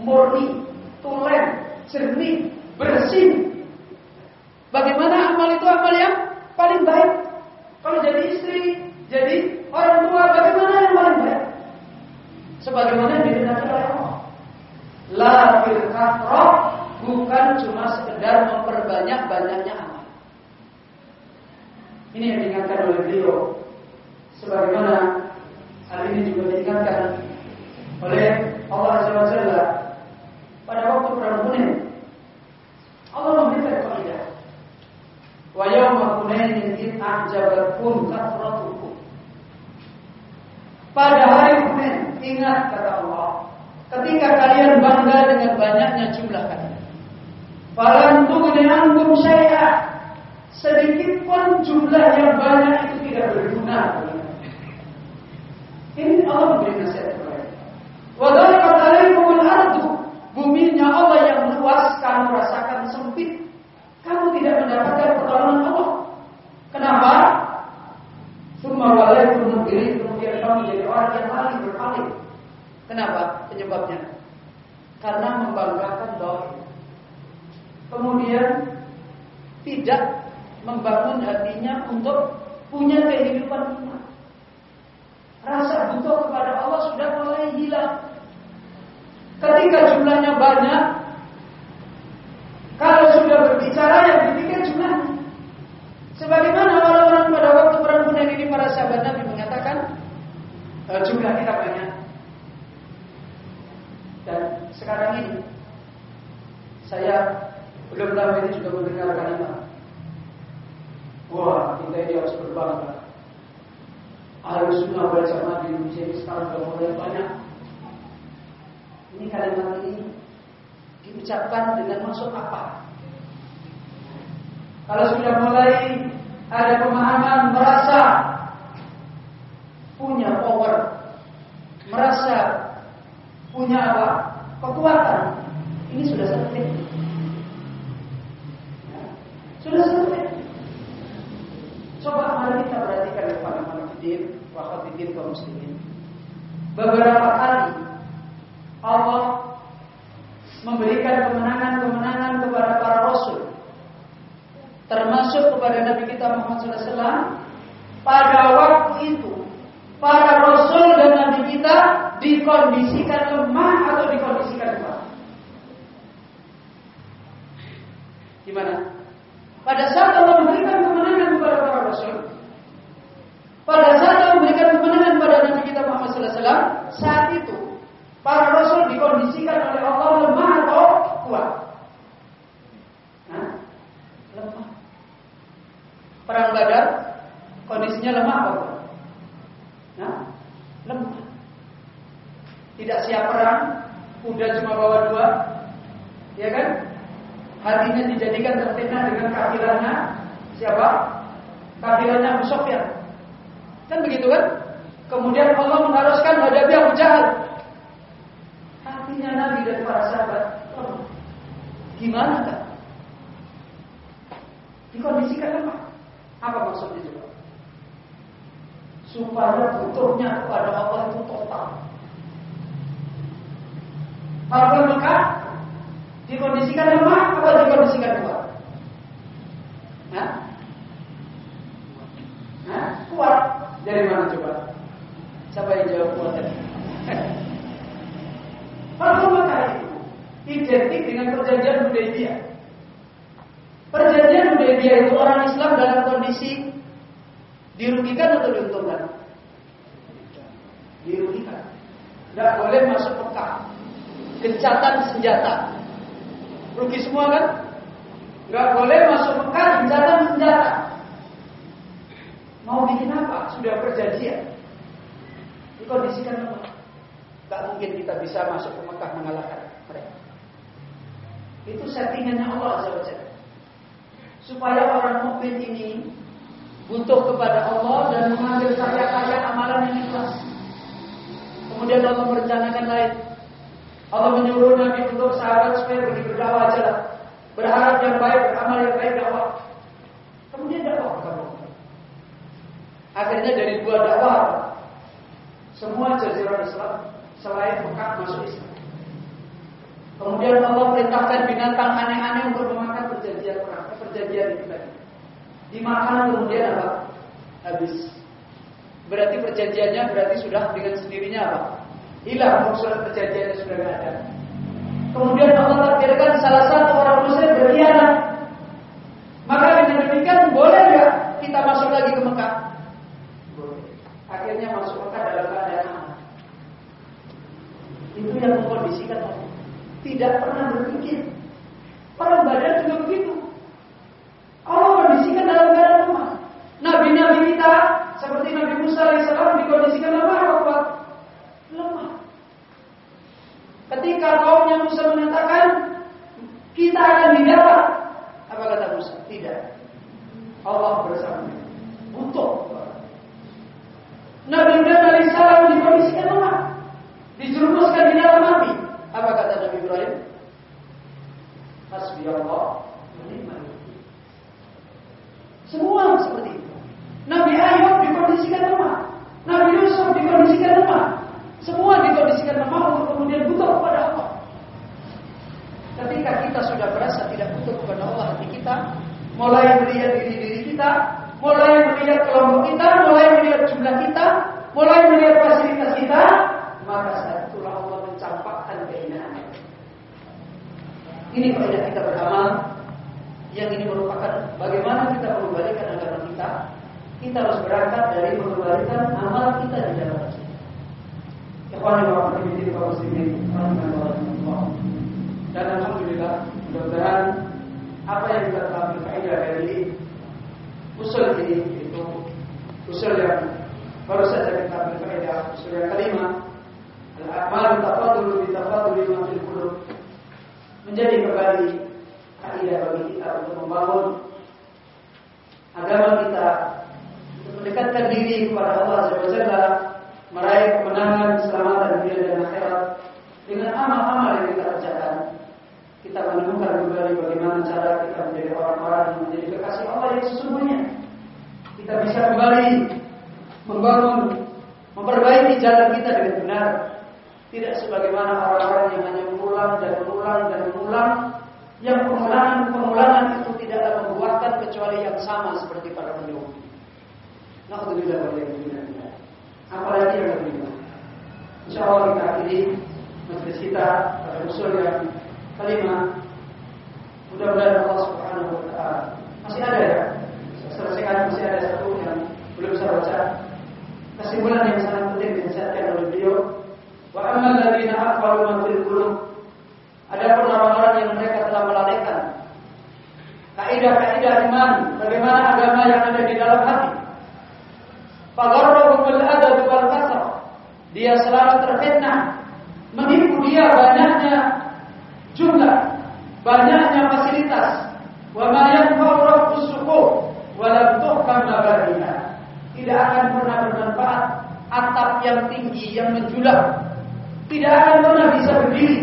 Murni, tulen, jernih, bersih. Bagaimana amal itu amal yang paling baik? Kalau jadi istri, jadi orang tua, bagaimana yang paling baik? Sebagaimana yang oleh Allah. La fil bukan cuma sekedar memperbanyak banyaknya amal. Ini yang diingatkan oleh beliau. Sebagaimana hal ini juga diingatkan oleh Allah Azza wa Jalla pada waktu perang Hunain. Allah memberikan kaidah. Wa yawma A'jabatkum kathratukum. Pada hari Hunain, ingat kata Allah, ketika kalian bangga dengan banyaknya jumlah kalian. Falan tughni ankum syai'a sedikit pun jumlah yang banyak itu tidak berguna. Ini Allah memberi nasihat kepada Wadai alaikumul ardu Buminya Allah yang luas Kamu rasakan sempit Kamu tidak mendapatkan pertolongan Allah Kenapa? Summa walaikum diri Kemudian kamu jadi orang yang paling berpaling Kenapa? Penyebabnya Karena membanggakan doa Kemudian Tidak membangun hatinya untuk punya kehidupan iman. Rasa butuh kepada Allah sudah mulai hilang. Ketika jumlahnya banyak, kalau sudah berbicara yang dipikir jumlahnya. Sebagaimana orang-orang pada waktu perang Hunain ini para sahabat Nabi mengatakan e, jumlah kita banyak. Dan sekarang ini saya belum lama ini juga mendengar kalimat Wah, kita ini harus berbangga. Harus wal jamaah di Indonesia sekarang sudah mulai banyak. Ini kalimat ini diucapkan dengan maksud apa? Kalau sudah mulai ada pemahaman merasa punya power, merasa punya apa? Kekuatan. Ini sudah seperti ya. Sudah seperti Coba mari kita perhatikan kepada manfidin, wakafidin kaum muslimin. Beberapa kali Allah memberikan kemenangan-kemenangan termasuk kepada Nabi kita Muhammad SAW. Pada waktu itu, para rasul dan Nabi kita dikondisikan lemah atau dikondisikan kuat. Gimana? Pada saat Allah memberikan kemenangan kepada para rasul, pada saat Allah memberikan kemenangan kepada Nabi kita Muhammad SAW, saat itu para rasul dikondisikan oleh Allah lemah atau kuat. Nah, lemah. Perang Badar kondisinya lemah kuat? Nah, lemah. Tidak siap perang, kuda cuma bawa dua, ya kan? Hatinya dijadikan terfitnah dengan kafirahnya siapa? Kafirahnya Abu Sofyan. Kan begitu kan? Kemudian Allah mengharuskan hadapi Abu Jahal. Hatinya Nabi dan para sahabat. Oh, gimana kan? Dikondisikan apa? Apa maksudnya juga? Supaya butuhnya kepada Allah itu total. Kalau Mekah dikondisikan lemah atau dikondisikan kuat? Hah? Hah? Kuat. Dari mana coba? Siapa yang jawab kuat tadi? Kalau Mekah itu identik dengan perjanjian Hudaybiyah. Perjanjian Hudaybiyah itu orang Islam dalam kondisi dirugikan atau diuntungkan? Dirugikan. Tidak boleh masuk Mekah gencatan senjata. Rugi semua kan? Gak boleh masuk Mekah gencatan senjata. Mau bikin apa? Sudah perjanjian. Dikondisikan apa? Gak mungkin kita bisa masuk ke Mekah mengalahkan mereka. Itu settingannya Allah Azza Supaya orang mukmin ini butuh kepada Allah dan mengambil karya-karya amalan yang ikhlas. Kemudian Allah merencanakan lain. Allah menyuruh Nabi untuk sahabat supaya pergi berdakwah aja. Berharap yang baik, beramal yang baik dakwah. Kemudian dakwah kamu. Akhirnya dari dua dakwah semua jazirah Islam selain Mekah masuk Islam. Kemudian Allah perintahkan binatang aneh-aneh untuk memakan perjanjian perang, perjanjian itu tadi. Dimakan kemudian apa? Habis. Berarti perjanjiannya berarti sudah dengan sendirinya apa? hilang surat perjanjiannya sudah tidak ada. Kemudian Allah takdirkan salah satu orang muslim berkhianat. Maka dengan demikian boleh nggak kita masuk lagi ke Mekah? Boleh. Akhirnya masuk Mekah dalam keadaan aman. Itu yang mengkondisikan. Tidak pernah berpikir. Orang badan juga begitu. Allah kondisikan dalam keadaan lemah. Nabi-nabi kita seperti Nabi Musa alaihissalam dikondisikan lemah apa kuat? Lemah. Ketika kaumnya Musa menyatakan kita akan didapat, apa kata Musa? Tidak. Allah bersama. Butuh. Nabi Ibrahim alaihissalam dikondisikan lemah, dijerumuskan di dalam api. Apa kata Nabi Ibrahim? Hasbi Allah Semua seperti itu. Nabi Ayub dikondisikan lemah. Nabi Yusuf dikondisikan lemah. Semua dikondisikan lemah untuk kemudian butuh kepada Allah. Ketika kita sudah merasa tidak butuh kepada Allah hati kita, mulai melihat diri diri kita, mulai melihat kelompok kita, mulai melihat jumlah kita, mulai melihat fasilitas kita, maka saat itulah Allah mencampakkan keindahan. Ini kaidah kita beramal yang ini merupakan bagaimana kita mengembalikan agama kita. Kita harus berangkat dari mengembalikan amal kita di dalam muslimin Dan alhamdulillah mudah-mudahan apa yang kita telah berfaedah dari usul ini itu usul yang baru saja kita berfaedah usul yang kelima al-amal tafadul bi tafadul ma fil menjadi kembali kaidah bagi kita untuk membangun agama kita untuk mendekatkan diri kepada Allah taala meraih kemenangan, keselamatan dunia dan akhirat dengan amal-amal yang kita kerjakan. Kita menemukan kembali bagaimana cara kita menjadi orang-orang yang menjadi kekasih Allah yang sesungguhnya. Kita bisa kembali membangun, memperbaiki jalan kita dengan benar. Tidak sebagaimana orang-orang yang hanya mengulang dan mengulang dan mengulang yang pengulangan-pengulangan itu tidaklah membuahkan kecuali yang sama seperti para penduduk. Tidak boleh apalagi yang lebih Insya Allah kita akhiri majelis kita pada usul yang kelima. Mudah-mudahan Allah Subhanahu uh, masih ada ya. Selesaikan masih ada satu yang belum saya baca. Kesimpulan yang sangat penting dinasihatkan oleh beliau. Wa amal ladina aqbalu ma fil qulub. Adapun orang-orang yang mereka telah melalaikan kaidah-kaidah iman, bagaimana agama yang ada di dalam hati. Fagarrahumul adab wal kasr. Dia selalu terfitnah menipu dia banyaknya jumlah, banyaknya fasilitas. Wa ma yanfa'u rabbus sukuh wa lam. Tidak akan pernah bermanfaat atap yang tinggi yang menjulang. Tidak akan pernah bisa berdiri.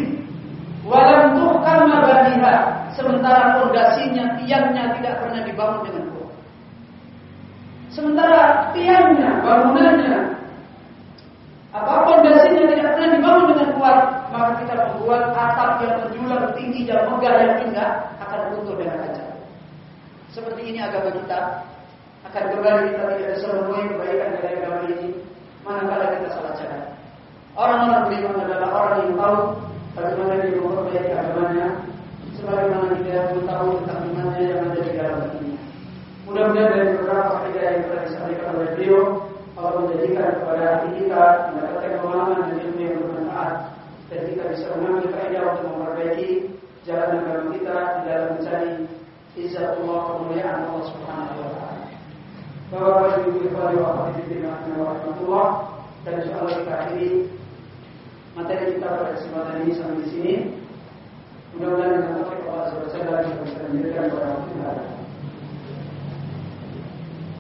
Walam tuhkam mabadiha. Sementara fondasinya, tiangnya tidak pernah dibangun dengan kuat. Sementara tiangnya, bangunannya, apa fondasinya tidak pernah dibangun dengan kuat, maka kita membuat atap yang menjulang tinggi dan megah yang indah akan runtuh dengan aja. Seperti ini agama kita akan kembali kita tidak bisa menemui kebaikan dari agama ini manakala kita salah jalan. Orang-orang beriman adalah orang yang tahu bagaimana dia memperbaiki agamanya, sebagaimana dia tahu tentang imannya yang ada di dalam hatinya. Mudah-mudahan dari beberapa kaidah yang telah disampaikan oleh beliau, Allah menjadikan kepada hati kita mendapatkan pemahaman dan ilmu yang bermanfaat dan kita bisa mengambil kaidah untuk memperbaiki jalan agama kita di dalam mencari izzatullah kemuliaan Allah Subhanahu wa taala. Bapak Ibu Ikhwani wa akhwati warahmatullah dan insyaallah kita akhiri materi kita pada kesempatan ini sampai di sini. Mudah-mudahan dengan taufik Allah taala bisa menjadikan para